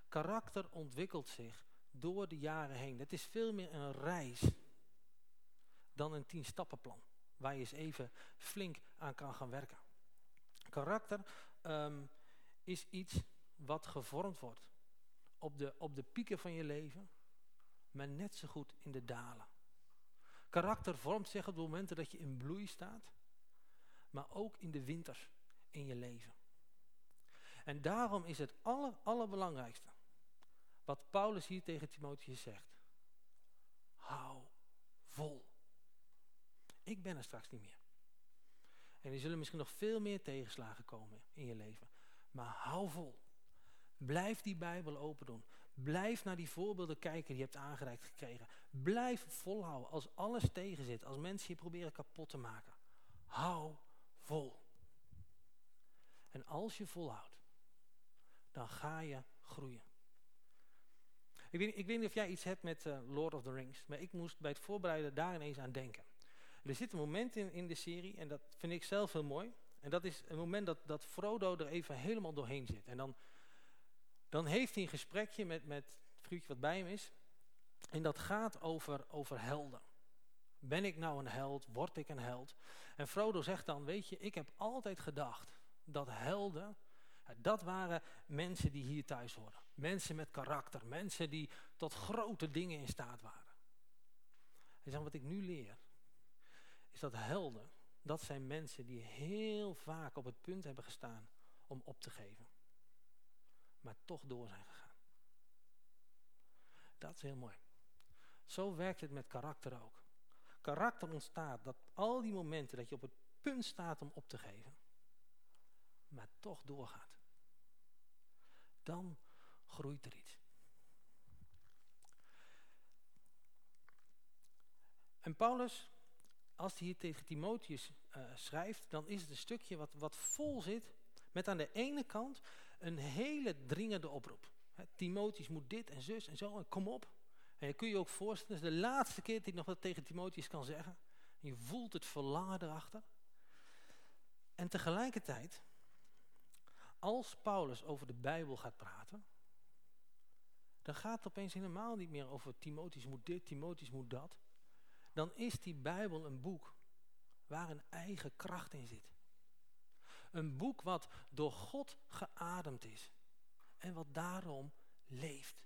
Karakter ontwikkelt zich door de jaren heen. Het is veel meer een reis dan een tien stappenplan. Waar je eens even flink aan kan gaan werken. Karakter ehm, is iets wat gevormd wordt. Op de, op de pieken van je leven. Maar net zo goed in de dalen. Karakter vormt zich op de momenten dat je in bloei staat maar ook in de winters in je leven. En daarom is het aller, allerbelangrijkste wat Paulus hier tegen Timotheus zegt. Hou vol. Ik ben er straks niet meer. En er zullen misschien nog veel meer tegenslagen komen in je leven. Maar hou vol. Blijf die Bijbel open doen. Blijf naar die voorbeelden kijken die je hebt aangereikt gekregen. Blijf volhouden als alles tegen zit. Als mensen je proberen kapot te maken. Hou vol. En als je volhoudt, dan ga je groeien. Ik weet, ik weet niet of jij iets hebt met uh, Lord of the Rings, maar ik moest bij het voorbereiden daar ineens aan denken. Er zit een moment in, in de serie, en dat vind ik zelf heel mooi. En dat is een moment dat, dat Frodo er even helemaal doorheen zit. En dan, dan heeft hij een gesprekje met, met het vrouwtje wat bij hem is. En dat gaat over, over helden. Ben ik nou een held? Word ik een held? En Frodo zegt dan, weet je, ik heb altijd gedacht dat helden, dat waren mensen die hier thuis horen. Mensen met karakter, mensen die tot grote dingen in staat waren. Hij zegt, wat ik nu leer, is dat helden, dat zijn mensen die heel vaak op het punt hebben gestaan om op te geven. Maar toch door zijn gegaan. Dat is heel mooi. Zo werkt het met karakter ook karakter ontstaat, dat al die momenten dat je op het punt staat om op te geven, maar toch doorgaat. Dan groeit er iets. En Paulus, als hij hier tegen Timotheus uh, schrijft, dan is het een stukje wat, wat vol zit met aan de ene kant een hele dringende oproep. He, Timotheus moet dit en zus en zo en kom op. En je kun je ook voorstellen, dat is de laatste keer dat hij nog wat tegen Timotheus kan zeggen. je voelt het verlangen erachter. En tegelijkertijd, als Paulus over de Bijbel gaat praten, dan gaat het opeens helemaal niet meer over Timotheus moet dit, Timotheus moet dat. Dan is die Bijbel een boek waar een eigen kracht in zit. Een boek wat door God geademd is en wat daarom leeft.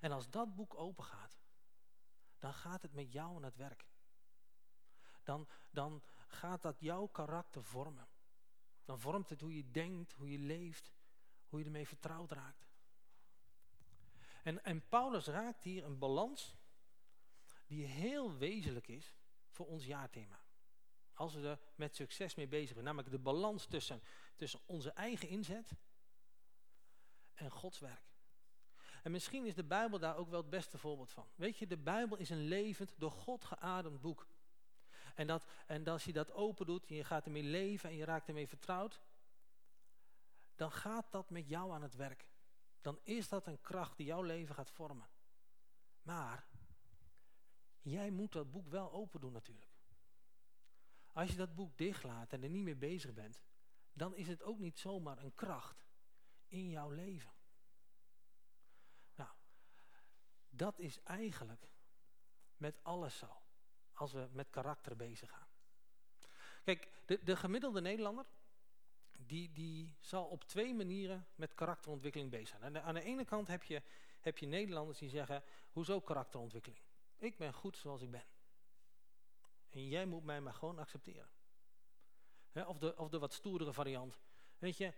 En als dat boek open gaat, dan gaat het met jou aan het werk. Dan, dan gaat dat jouw karakter vormen. Dan vormt het hoe je denkt, hoe je leeft, hoe je ermee vertrouwd raakt. En, en Paulus raakt hier een balans die heel wezenlijk is voor ons jaarthema. Als we er met succes mee bezig zijn. Namelijk de balans tussen, tussen onze eigen inzet en Gods werk. En misschien is de Bijbel daar ook wel het beste voorbeeld van. Weet je, de Bijbel is een levend, door God geademd boek. En, dat, en als je dat open doet en je gaat ermee leven en je raakt ermee vertrouwd, dan gaat dat met jou aan het werk. Dan is dat een kracht die jouw leven gaat vormen. Maar jij moet dat boek wel open doen natuurlijk. Als je dat boek dichtlaat en er niet mee bezig bent, dan is het ook niet zomaar een kracht in jouw leven. Nou, dat is eigenlijk met alles zo, als we met karakter bezig gaan. Kijk, de, de gemiddelde Nederlander, die, die zal op twee manieren met karakterontwikkeling bezig zijn. Aan de, aan de ene kant heb je, heb je Nederlanders die zeggen, hoezo karakterontwikkeling? Ik ben goed zoals ik ben. En jij moet mij maar gewoon accepteren. of, de, of de wat stoerdere variant. Weet je,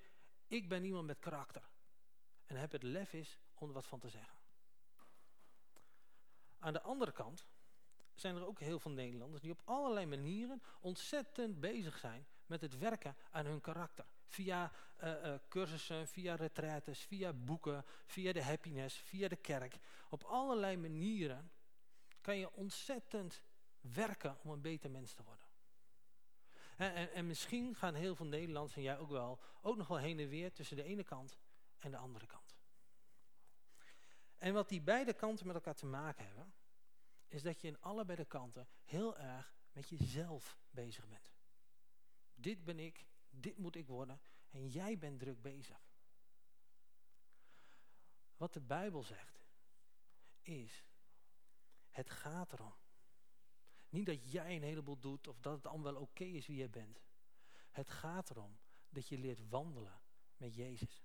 ik ben iemand met karakter. En heb het lef is om er wat van te zeggen. Aan de andere kant zijn er ook heel veel Nederlanders die op allerlei manieren ontzettend bezig zijn met het werken aan hun karakter. Via uh, uh, cursussen, via retraites, via boeken, via de happiness, via de kerk. Op allerlei manieren kan je ontzettend werken om een beter mens te worden. En, en, en, misschien gaan heel veel Nederlanders, en jij ook wel, ook nog wel heen en weer tussen de ene kant en de andere kant. En wat die beide kanten met elkaar te maken hebben, is dat je in allebei de kanten heel erg met jezelf bezig bent. Dit ben ik, dit moet ik worden en jij bent druk bezig. Wat de Bijbel zegt, is, het gaat erom niet dat jij een heleboel doet of dat het allemaal wel oké is wie je bent. Het gaat erom dat je leert wandelen met Jezus.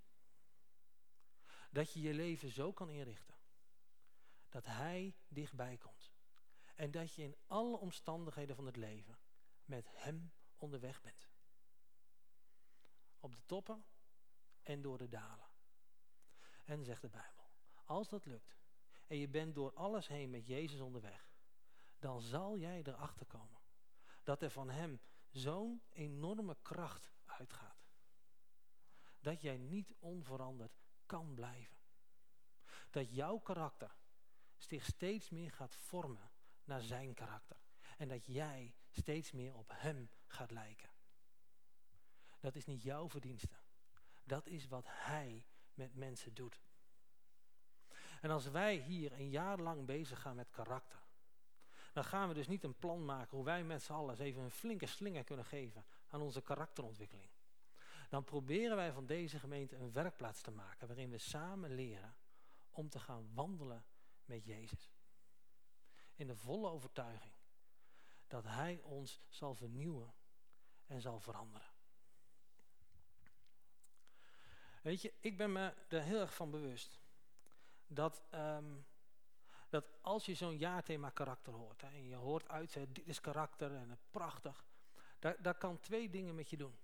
Dat je je leven zo kan inrichten. Dat Hij dichtbij komt. En dat je in alle omstandigheden van het leven met Hem onderweg bent. Op de toppen en door de dalen. En zegt de Bijbel, als dat lukt en je bent door alles heen met Jezus onderweg, dan zal jij erachter komen dat er van hem zo'n enorme kracht uitgaat. Dat jij niet onveranderd kan blijven. Dat jouw karakter zich steeds meer gaat vormen naar zijn karakter. En dat jij steeds meer op hem gaat lijken. Dat is niet jouw verdienste. Dat is wat hij met mensen doet. En als wij hier een jaar lang bezig gaan met karakter dan gaan we dus niet een plan maken hoe wij met z'n allen eens even een flinke slinger kunnen geven aan onze karakterontwikkeling. Dan proberen wij van deze gemeente een werkplaats te maken waarin we samen leren om te gaan wandelen met Jezus. In de volle overtuiging dat Hij ons zal vernieuwen en zal veranderen. Weet je, ik ben me er heel erg van bewust dat um, dat als je zo'n jaarthema karakter hoort, hè, en je hoort uitzetten, dit is karakter en prachtig, daar, daar kan twee dingen met je doen.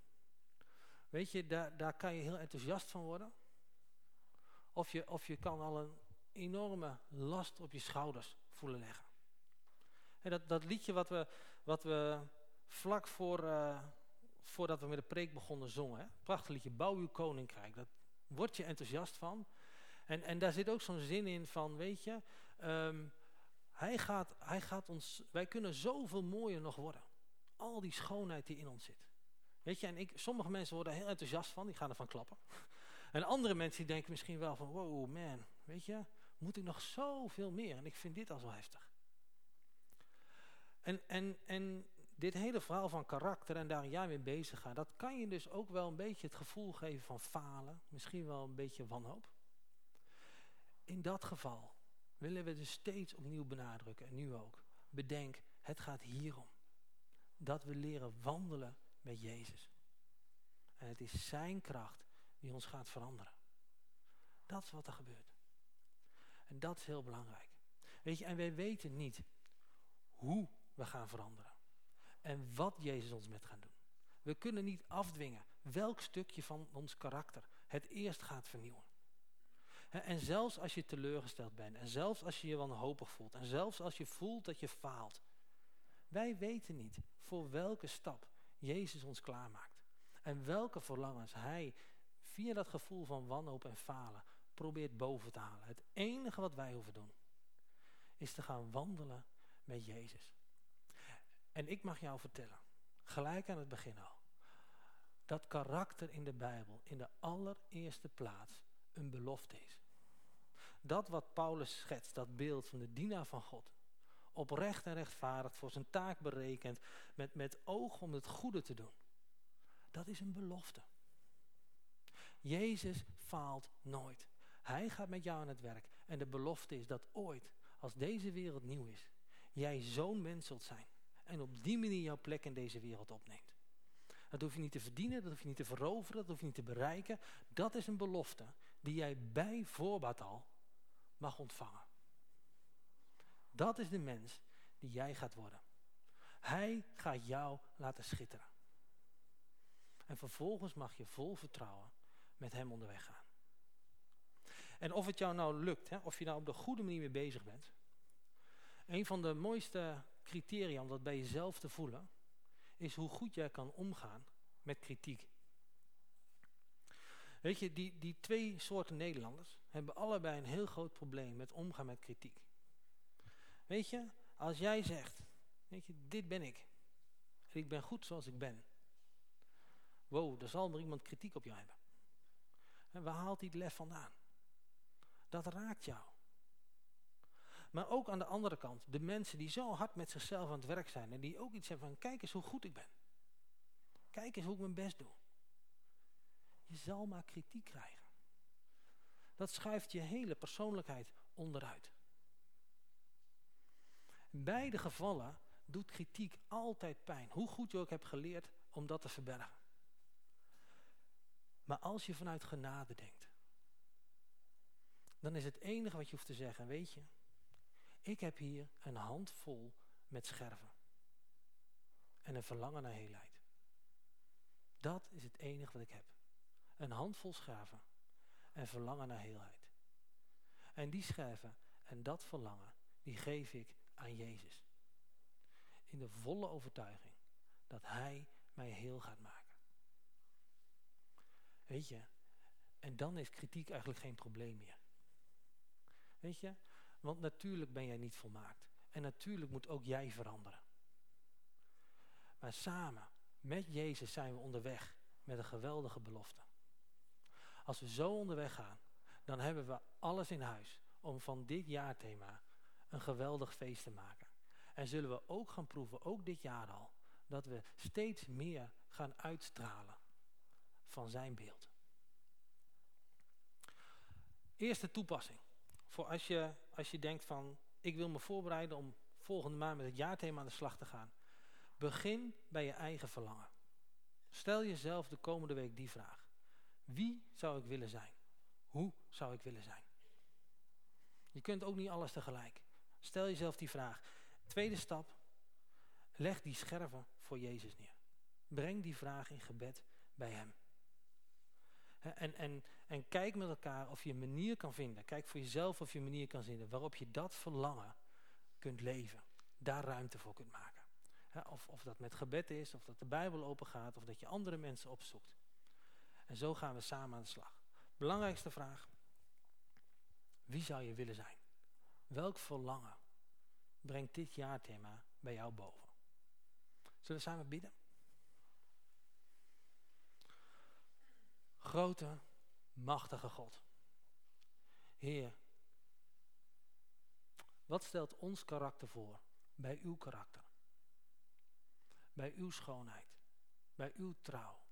Weet je, daar, daar kan je heel enthousiast van worden. Of je, of je kan al een enorme last op je schouders voelen leggen. En dat, dat liedje wat we, wat we vlak voor, uh, voordat we met de preek begonnen zongen. Prachtig liedje, Bouw uw koninkrijk. Dat word je enthousiast van. En, en daar zit ook zo'n zin in van, weet je, um, hij, gaat, hij gaat ons, wij kunnen zoveel mooier nog worden. Al die schoonheid die in ons zit. Weet je, en ik, sommige mensen worden heel enthousiast van, die gaan ervan klappen. En andere mensen die denken misschien wel van, wow man, weet je, moet ik nog zoveel meer? En ik vind dit al zo heftig. En, en, en dit hele verhaal van karakter en daar jaar mee bezig gaan, dat kan je dus ook wel een beetje het gevoel geven van falen. Misschien wel een beetje wanhoop. In dat geval willen we dus steeds opnieuw benadrukken. En nu ook. Bedenk, het gaat hierom. Dat we leren wandelen met Jezus. En het is zijn kracht die ons gaat veranderen. Dat is wat er gebeurt. En dat is heel belangrijk. Weet je, en wij weten niet hoe we gaan veranderen. En wat Jezus ons met gaat doen. We kunnen niet afdwingen welk stukje van ons karakter het eerst gaat vernieuwen. En zelfs als je teleurgesteld bent, en zelfs als je je wanhopig voelt, en zelfs als je voelt dat je faalt. Wij weten niet voor welke stap Jezus ons klaarmaakt. En welke verlangens Hij via dat gevoel van wanhoop en falen probeert boven te halen. Het enige wat wij hoeven doen, is te gaan wandelen met Jezus. En ik mag jou vertellen, gelijk aan het begin al, dat karakter in de Bijbel in de allereerste plaats een belofte is. dat wat Paulus schetst, dat beeld van de dienaar van God, oprecht en rechtvaardig voor zijn taak berekend, met, met oog om het goede te doen, dat is een belofte. Jezus faalt nooit. Hij gaat met jou aan het werk. En de belofte is dat ooit, als deze wereld nieuw is, jij zo'n mens zult zijn. En op die manier jouw plek in deze wereld opneemt. Dat hoef je niet te verdienen, dat hoef je niet te veroveren, dat hoef je niet te bereiken. Dat is een belofte die jij bij voorbaat al mag ontvangen. Dat is de mens die jij gaat worden. Hij gaat jou laten schitteren. En vervolgens mag je vol vertrouwen met hem onderweg gaan. En of het jou nou lukt, hè, of je nou op de goede manier mee bezig bent. Een van de mooiste criteria om dat bij jezelf te voelen, is hoe goed jij kan omgaan met kritiek. Weet je, die, die twee soorten Nederlanders hebben allebei een heel groot probleem met omgaan met kritiek. Weet je, als jij zegt, weet je, dit ben ik. En ik ben goed zoals ik ben. Wow, er zal maar iemand kritiek op jou hebben. En waar haalt het lef vandaan? Dat raakt jou. Maar ook aan de andere kant, de mensen die zo hard met zichzelf aan het werk zijn en die ook iets hebben van, kijk eens hoe goed ik ben. Kijk eens hoe ik mijn best doe. Je zal maar kritiek krijgen. Dat schuift je hele persoonlijkheid onderuit. In beide gevallen doet kritiek altijd pijn. Hoe goed je ook hebt geleerd om dat te verbergen. Maar als je vanuit genade denkt, dan is het enige wat je hoeft te zeggen, weet je, ik heb hier een handvol met scherven. En een verlangen naar heelheid. Dat is het enige wat ik heb. Een handvol scherven en verlangen naar heelheid. En die scherven en dat verlangen, die geef ik aan Jezus. In de volle overtuiging dat Hij mij heel gaat maken. Weet je, en dan is kritiek eigenlijk geen probleem meer. Weet je, want natuurlijk ben jij niet volmaakt. En natuurlijk moet ook jij veranderen. Maar samen met Jezus zijn we onderweg met een geweldige belofte. Als we zo onderweg gaan, dan hebben we alles in huis om van dit jaarthema een geweldig feest te maken. En zullen we ook gaan proeven, ook dit jaar al, dat we steeds meer gaan uitstralen van zijn beeld. Eerste toepassing. Voor als je, als je denkt van, ik wil me voorbereiden om volgende maand met het jaarthema aan de slag te gaan. Begin bij je eigen verlangen. Stel jezelf de komende week die vraag. Wie zou ik willen zijn? Hoe zou ik willen zijn? Je kunt ook niet alles tegelijk. Stel jezelf die vraag. Tweede stap. Leg die scherven voor Jezus neer. Breng die vraag in gebed bij hem. En, en, en kijk met elkaar of je een manier kan vinden. Kijk voor jezelf of je een manier kan vinden waarop je dat verlangen kunt leven. Daar ruimte voor kunt maken. Of, of dat met gebed is, of dat de Bijbel open gaat, of dat je andere mensen opzoekt. En zo gaan we samen aan de slag. Belangrijkste vraag. Wie zou je willen zijn? Welk verlangen brengt dit jaarthema bij jou boven? Zullen we samen bidden? Grote, machtige God. Heer, wat stelt ons karakter voor bij uw karakter? Bij uw schoonheid, bij uw trouw,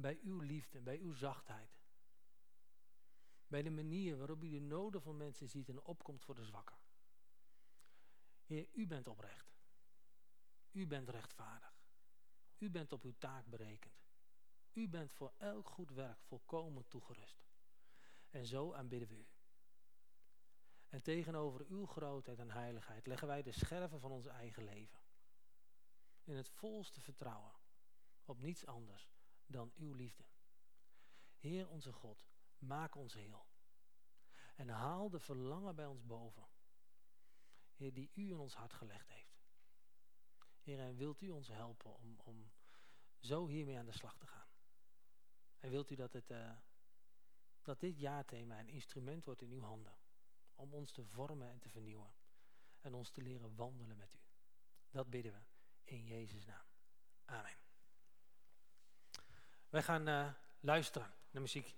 bij uw liefde, bij uw zachtheid. Bij de manier waarop u de noden van mensen ziet en opkomt voor de zwakken. Heer, u bent oprecht. U bent rechtvaardig. U bent op uw taak berekend. U bent voor elk goed werk volkomen toegerust. En zo aanbidden we u. En tegenover uw grootheid en heiligheid leggen wij de scherven van ons eigen leven. In het volste vertrouwen op niets anders dan uw liefde. Heer onze God, maak ons heel. En haal de verlangen bij ons boven. Heer, die u in ons hart gelegd heeft. Heer, en wilt u ons helpen om, om zo hiermee aan de slag te gaan. En wilt u dat, het, uh, dat dit jaarthema een instrument wordt in uw handen. Om ons te vormen en te vernieuwen. En ons te leren wandelen met u. Dat bidden we in Jezus' naam. Amen. Wij gaan uh, luisteren naar muziek.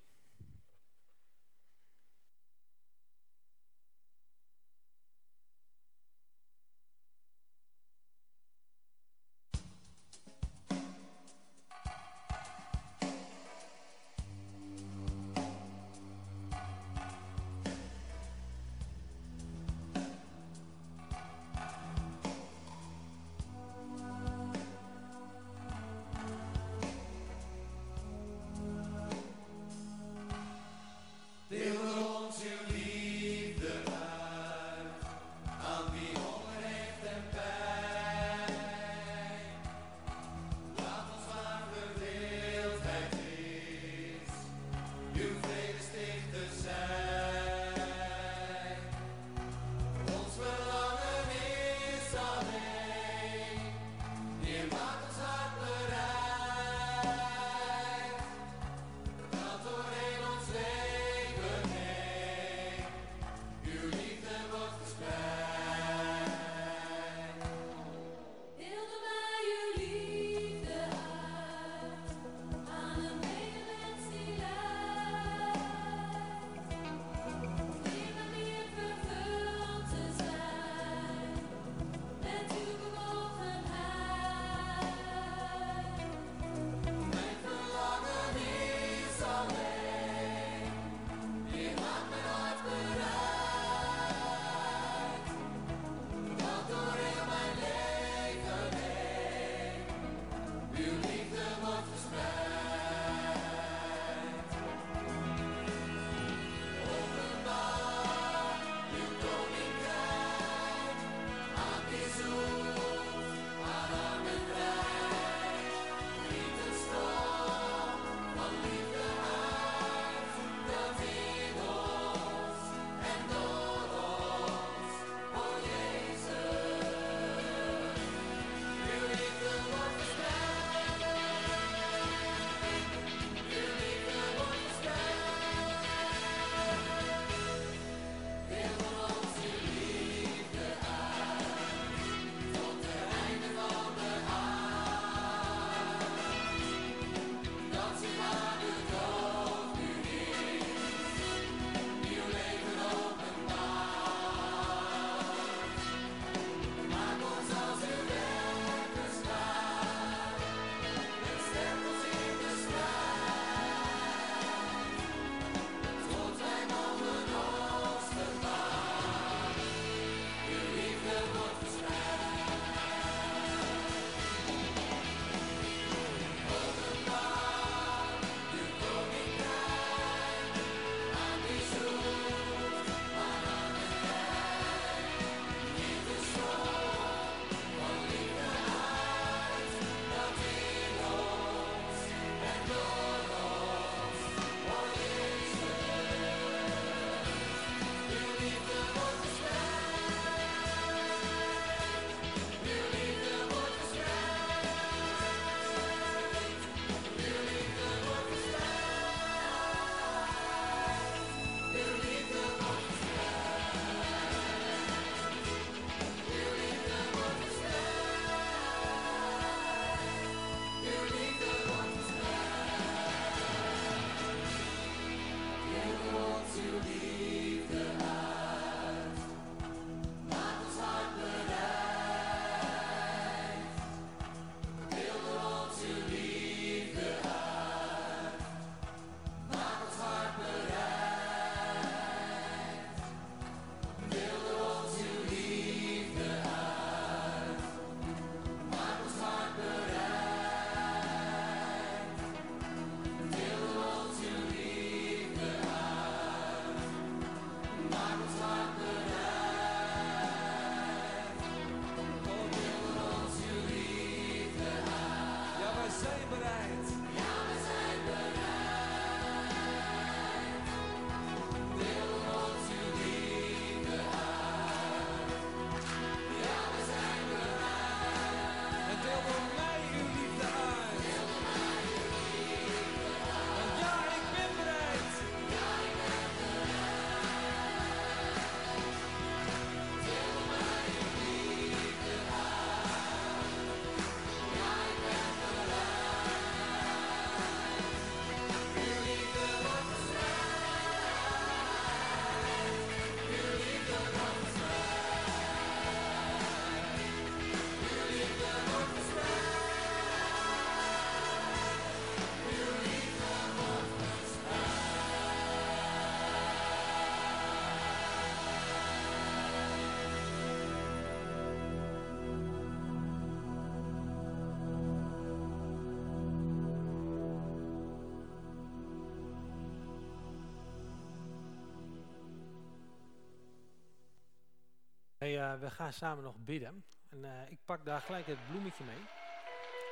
We gaan samen nog bidden. En uh, ik pak daar gelijk het bloemetje mee.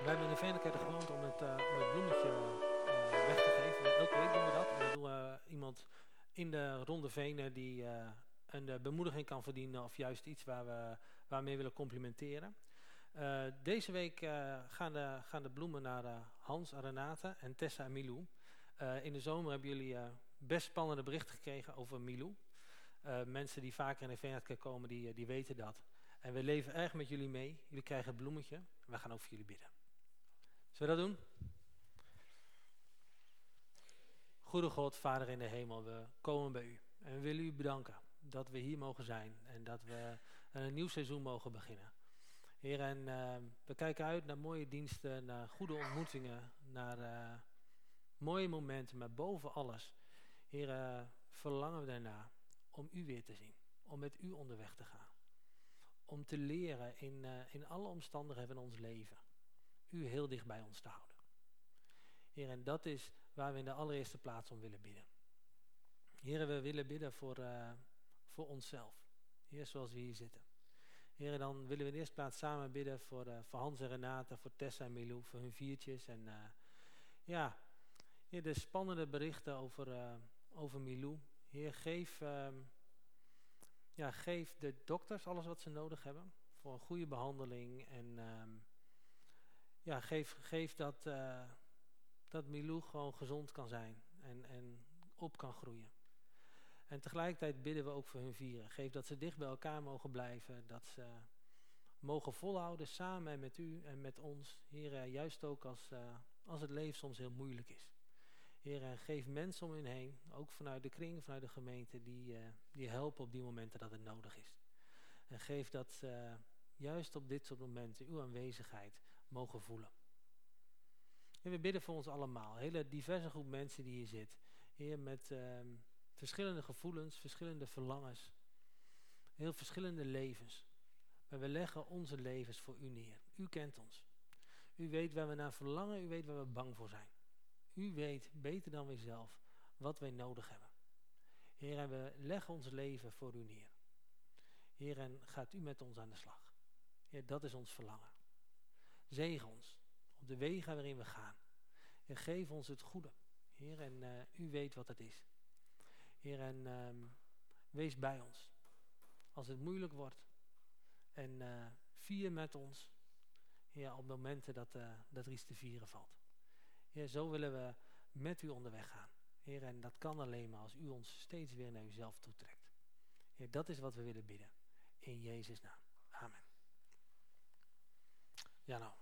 We hebben in de Verenigde gewoond om het, uh, om het bloemetje weg te geven. Elke week doen we dat. En dan doen we iemand in de ronde venen die een bemoediging kan verdienen. Of juist iets waar we waarmee willen complimenteren. deze week gaan, de, gaan de bloemen naar Hans, Renate en Tessa en Milou. in de zomer hebben jullie best spannende berichten gekregen over Milou. Uh, mensen die vaker in de Verenigd komen, die, die weten dat. En we leven erg met jullie mee. Jullie krijgen het bloemetje. We gaan ook voor jullie bidden. Zullen we dat doen? Goede God, Vader in de hemel, we komen bij u. En we willen u bedanken dat we hier mogen zijn. En dat we een nieuw seizoen mogen beginnen. Heer, en uh, we kijken uit naar mooie diensten, naar goede ontmoetingen, naar mooie momenten. Maar boven alles, Heer, verlangen we daarna om u weer te zien. Om met u onderweg te gaan. Om te leren in, uh, in alle omstandigheden van ons leven. U heel dicht bij ons te houden. Heer, en dat is waar we in de allereerste plaats om willen bidden. Heer, we willen bidden voor, uh, voor onszelf. Heer, zoals we hier zitten. Heer, dan willen we in de eerste plaats samen bidden voor, uh, voor Hans en Renate, voor Tessa en Milou, voor hun viertjes. En ja, de spannende berichten over, over Milou. Heer, geef, uh, ja, geef de dokters alles wat ze nodig hebben voor een goede behandeling. En um, ja, geef, geef dat, uh, dat Milou gewoon gezond kan zijn en, en op kan groeien. En tegelijkertijd bidden we ook voor hun vieren. Geef dat ze dicht bij elkaar mogen blijven. Dat ze mogen volhouden samen met u en met ons. Heer, juist ook als, uh, als het leven soms heel moeilijk is. Heer, geef mensen om hen heen, ook vanuit de kring, vanuit de gemeente, die, uh, die helpen op die momenten dat het nodig is. En geef dat uh, juist op dit soort momenten uw aanwezigheid mogen voelen. En we bidden voor ons allemaal, een hele diverse groep mensen die hier zit. Heer, met uh, verschillende gevoelens, verschillende verlangens, heel verschillende levens. Maar we leggen onze levens voor u neer. U kent ons. U weet waar we naar verlangen, u weet waar we bang voor zijn. U weet beter dan wij zelf wat wij nodig hebben. Heer, en we leggen ons leven voor u neer. Heer, en gaat u met ons aan de slag. Heer, dat is ons verlangen. Zegen ons op de wegen waarin we gaan. En geef ons het goede. Heer, en uh, u weet wat het is. Heer, en uh, wees bij ons. Als het moeilijk wordt. En uh, vier met ons. Heer, op momenten dat, uh, dat er iets te vieren valt. Heer, zo willen we met u onderweg gaan. Heer, en dat kan alleen maar als u ons steeds weer naar uzelf toetrekt. Heer, dat is wat we willen bidden. In Jezus' naam. Amen. Ja nou.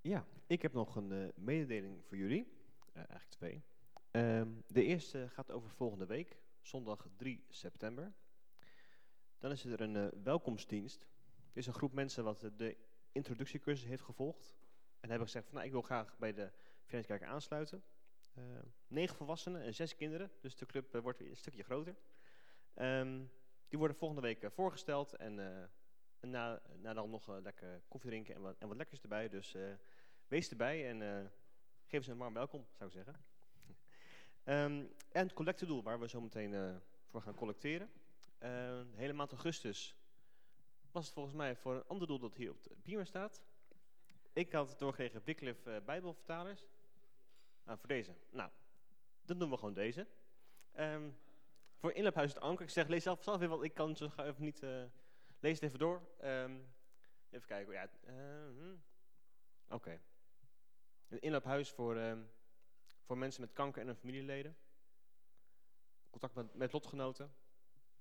Ja, ik heb nog een uh, mededeling voor jullie. Uh, eigenlijk twee. Um, de eerste gaat over volgende week, zondag 3 september. Dan is er een uh, welkomstdienst is een groep mensen wat de introductiecursus heeft gevolgd. En hebben gezegd van nou, ik wil graag bij de Verenigde aansluiten. Uh, negen volwassenen en zes kinderen, dus de club uh, wordt weer een stukje groter. Um, die worden volgende week uh, voorgesteld en, en na, na, dan nog lekker koffie drinken en wat, en wat lekkers erbij. Dus wees erbij en geef ze een warm welkom, zou ik zeggen. um, en het collectedoel waar we zo meteen voor gaan collecteren. de hele maand augustus was het volgens mij voor een ander doel dat hier op de staat. Ik had het doorgegeven Wycliffe uh, Bijbelvertalers. Nou, voor deze. Nou, dan doen we gewoon deze. Um, voor Inloophuis het Anker. Ik zeg, lees zelf, zelf even, want ik kan zo even niet... Uh, lees het even door. Um, even kijken. Ja, uh, hmm. Oké. Een inloophuis voor, um, voor mensen met kanker en hun familieleden. Contact met, met lotgenoten.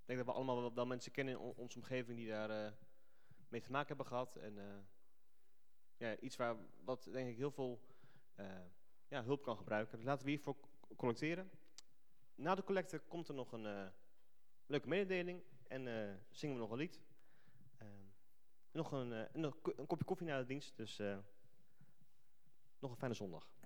Denk dat we allemaal wel mensen kennen in onze omgeving die daar uh, mee te maken hebben gehad. En uh, ja, iets waar, wat denk ik heel veel uh, ja, hulp kan gebruiken. Dus laten we hiervoor collecteren. Na de collecte komt er nog een leuke mededeling en zingen we nog een lied. nog een, een, een, kopje koffie na de dienst, dus nog een fijne zondag.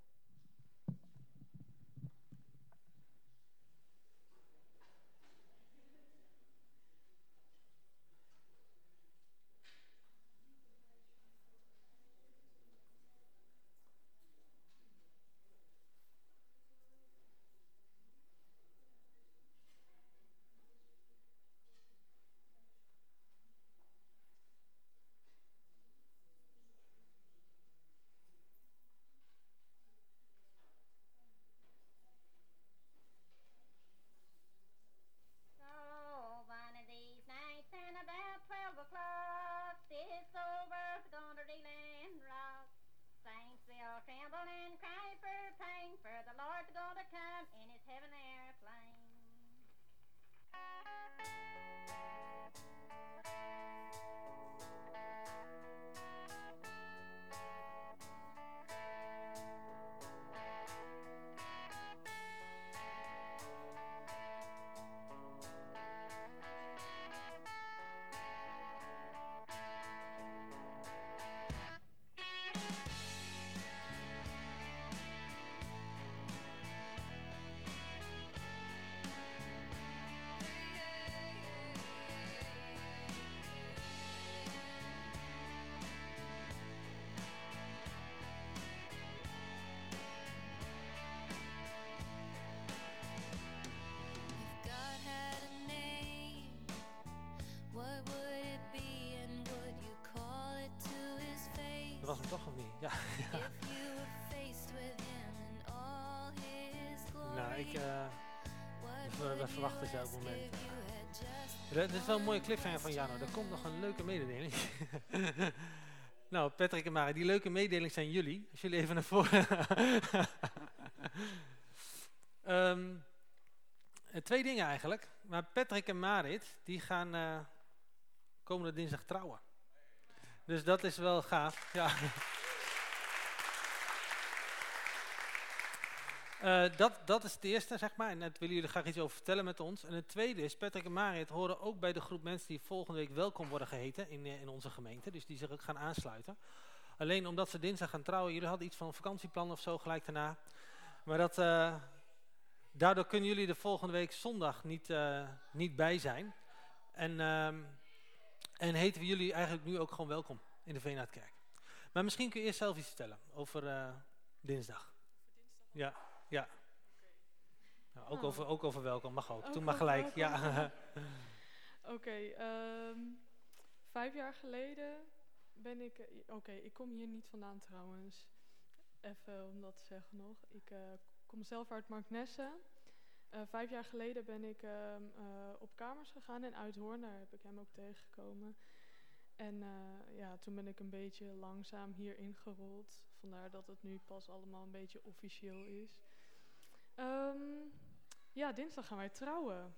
and it's having an airplane. Dat is wel een mooie cliffhanger van Jano. Er komt nog een leuke mededeling. nou, Patrick en Mari, die leuke mededeling zijn jullie. Als jullie even naar voren... um, twee dingen eigenlijk. Maar Patrick en Marit, die gaan uh, komende dinsdag trouwen. Dus dat is wel gaaf. Ja. Uh, dat, dat is het eerste, zeg maar. En daar willen jullie graag iets over vertellen met ons. En het tweede is, Patrick en Marit horen ook bij de groep mensen die volgende week welkom worden geheten in, in onze gemeente. Dus die zich ook gaan aansluiten. Alleen omdat ze dinsdag gaan trouwen, jullie hadden iets van een vakantieplan of zo gelijk daarna. Maar dat, uh, daardoor kunnen jullie de volgende week zondag niet, niet bij zijn. En, uh, en heten we jullie eigenlijk nu ook gewoon welkom in de Veenaardkerk. Maar misschien kun je eerst zelf iets vertellen over uh, dinsdag. Ja, ja. Nou, ook, oh. over, ook over welkom, mag ook. ook Toen maar gelijk, ja. Oké, okay, um, vijf jaar geleden ben ik... Oké, okay, ik kom hier niet vandaan trouwens. Even om dat te zeggen nog. Ik uh, kom zelf uit Marknesse. Uh, vijf jaar geleden ben ik uh, op kamers gegaan in Uithoorn. Daar heb ik hem ook tegengekomen. En ja, toen ben ik een beetje langzaam hier ingerold. Vandaar dat het nu pas allemaal een beetje officieel is. Um, ja, dinsdag gaan wij trouwen.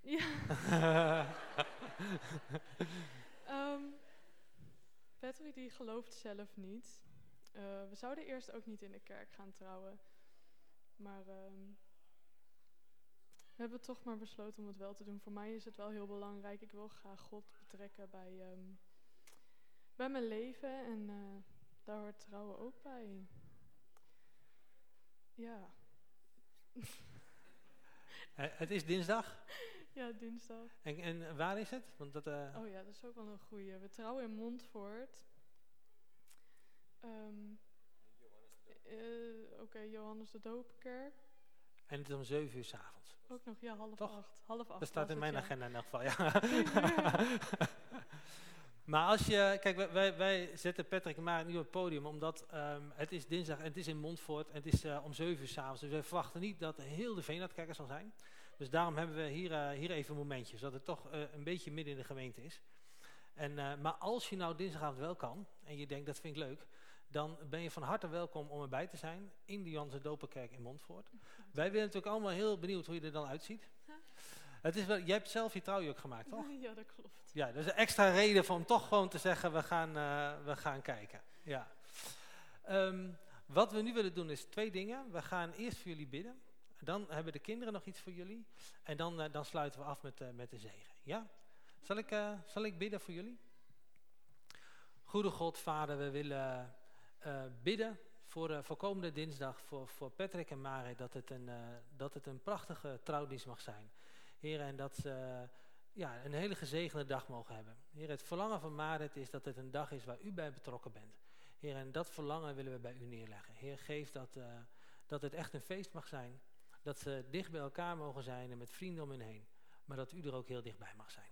Ja. um, Patrick die gelooft zelf niet. Uh, we zouden eerst ook niet in de kerk gaan trouwen. Maar um, we hebben toch maar besloten om het wel te doen. Voor mij is het wel heel belangrijk. Ik wil graag God betrekken bij, um, bij mijn leven. En uh, daar hoort trouwen ook bij. Ja. Uh, het is dinsdag? Ja, dinsdag. En, en waar is het? Want dat, uh... Oh ja, dat is ook wel een goeie. We trouwen in Montfort. Um, uh, Oké, okay, Johannes de Doopkerk. En het is om 7 uur s'avonds. Ook nog, ja, half Toch? acht. Half acht dat staat in mijn het, agenda in elk geval, ja. maar als je, kijk, wij, wij zetten Patrick maar nu op het podium, omdat um, het is dinsdag en het is in Montfort en het is uh, om 7 uur s'avonds. Dus wij verwachten niet dat heel de Veenhardkerker zal zijn. Dus daarom hebben we hier, uh, hier even een momentje, zodat het toch uh, een beetje midden in de gemeente is. En, maar als je nou dinsdagavond wel kan en je denkt dat vind ik leuk, dan ben je van harte welkom om erbij te zijn in de Janse Dopenkerk in Montfort. Wij willen natuurlijk allemaal heel benieuwd hoe je er dan uitziet. Het is wel, jij hebt zelf je trouwjurk gemaakt, toch? Ja, dat klopt. Ja, dat is een extra reden om toch gewoon te zeggen, we gaan, uh, we gaan kijken. Ja. Um, wat we nu willen doen is twee dingen. We gaan eerst voor jullie bidden. Dan hebben de kinderen nog iets voor jullie. En dan, uh, dan sluiten we af met, uh, met de zegen. Ja? Zal ik, zal ik bidden voor jullie? Goede God, Vader, we willen bidden voor, uh, voor komende dinsdag voor, voor Patrick en Mare dat het, een, uh, dat het een prachtige trouwdienst mag zijn. Heer, en dat ze ja, een hele gezegende dag mogen hebben. Heer, het verlangen van Marit is dat het een dag is waar u bij betrokken bent. Heer, en dat verlangen willen we bij u neerleggen. Heer, geef dat, dat het echt een feest mag zijn. Dat ze dicht bij elkaar mogen zijn en met vrienden om hen heen. Maar dat u er ook heel dichtbij mag zijn.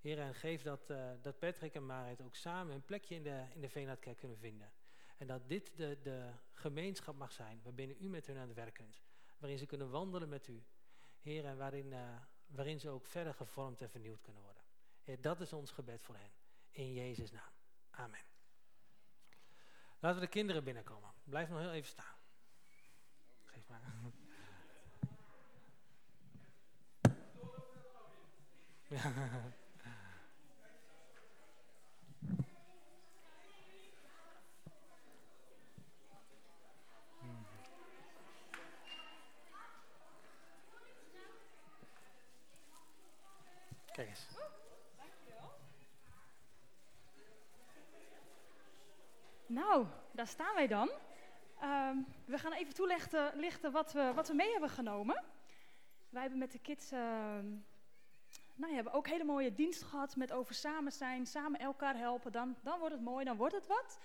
Heer, en geef dat, dat Patrick en Marit ook samen een plekje in de, in de Veenhardkerk kunnen vinden. En dat dit de, de gemeenschap mag zijn waarbinnen u met hun aan het werk kunt. Waarin ze kunnen wandelen met u. Heer, en waarin, uh, waarin ze ook verder gevormd en vernieuwd kunnen worden. Dat is ons gebed voor hen. In Jezus' naam. Amen. Laten we de kinderen binnenkomen. Blijf nog heel even staan. Geef maar. Kijk eens. Nou, daar staan wij dan. Um, we gaan even toelichten lichten wat, we, wat we mee hebben genomen. Wij hebben met de kids uh, nou, hebben ook hele mooie dienst gehad met over samen zijn, samen elkaar helpen. Dan, dan wordt het mooi, dan wordt het wat.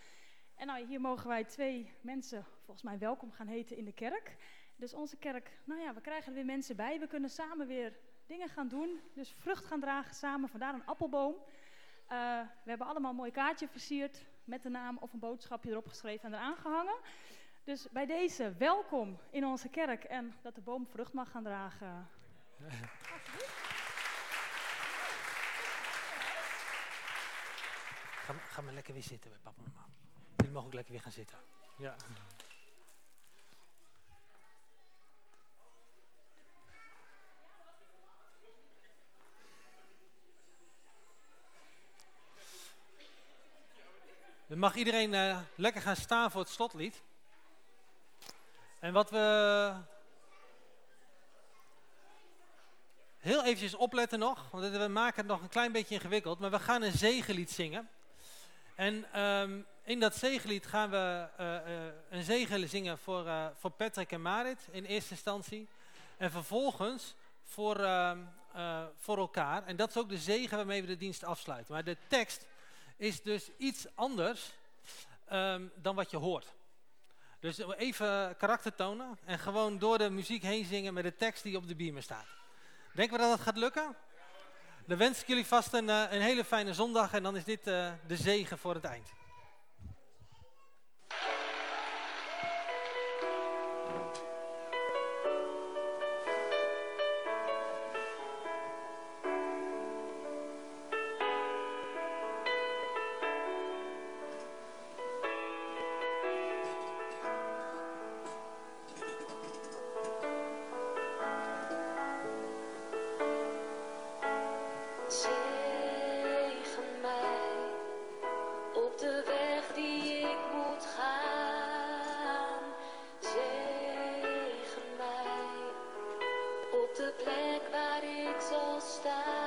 En nou, hier mogen wij twee mensen volgens mij welkom gaan heten in de kerk. Dus onze kerk, nou ja, we krijgen er weer mensen bij. We kunnen samen weer dingen gaan doen. Dus vrucht gaan dragen samen, vandaar een appelboom. Uh, we hebben allemaal een mooi kaartje versierd met de naam of een boodschapje erop geschreven en eraan gehangen. Dus bij deze welkom in onze kerk en dat de boom vrucht mag gaan dragen. Ga, ga maar lekker weer zitten bij papa en mama. Jullie mogen ook lekker weer gaan zitten. Ja. Dan mag iedereen uh, lekker gaan staan voor het slotlied. En wat we heel eventjes opletten nog, want we maken het nog een klein beetje ingewikkeld, maar we gaan een zegenlied zingen. En um, in dat zegenlied gaan we uh, uh, een zegen zingen voor, voor Patrick en Marit in eerste instantie. En vervolgens voor, ehm, voor elkaar. En dat is ook de zegen waarmee we de dienst afsluiten. Maar de tekst is dus iets anders um, dan wat je hoort. Dus even karakter tonen en gewoon door de muziek heen zingen met de tekst die op de biemen staat. Denken we dat dat gaat lukken? Dan wens ik jullie vast een, een hele fijne zondag en dan is dit uh, de zegen voor het eind. stop.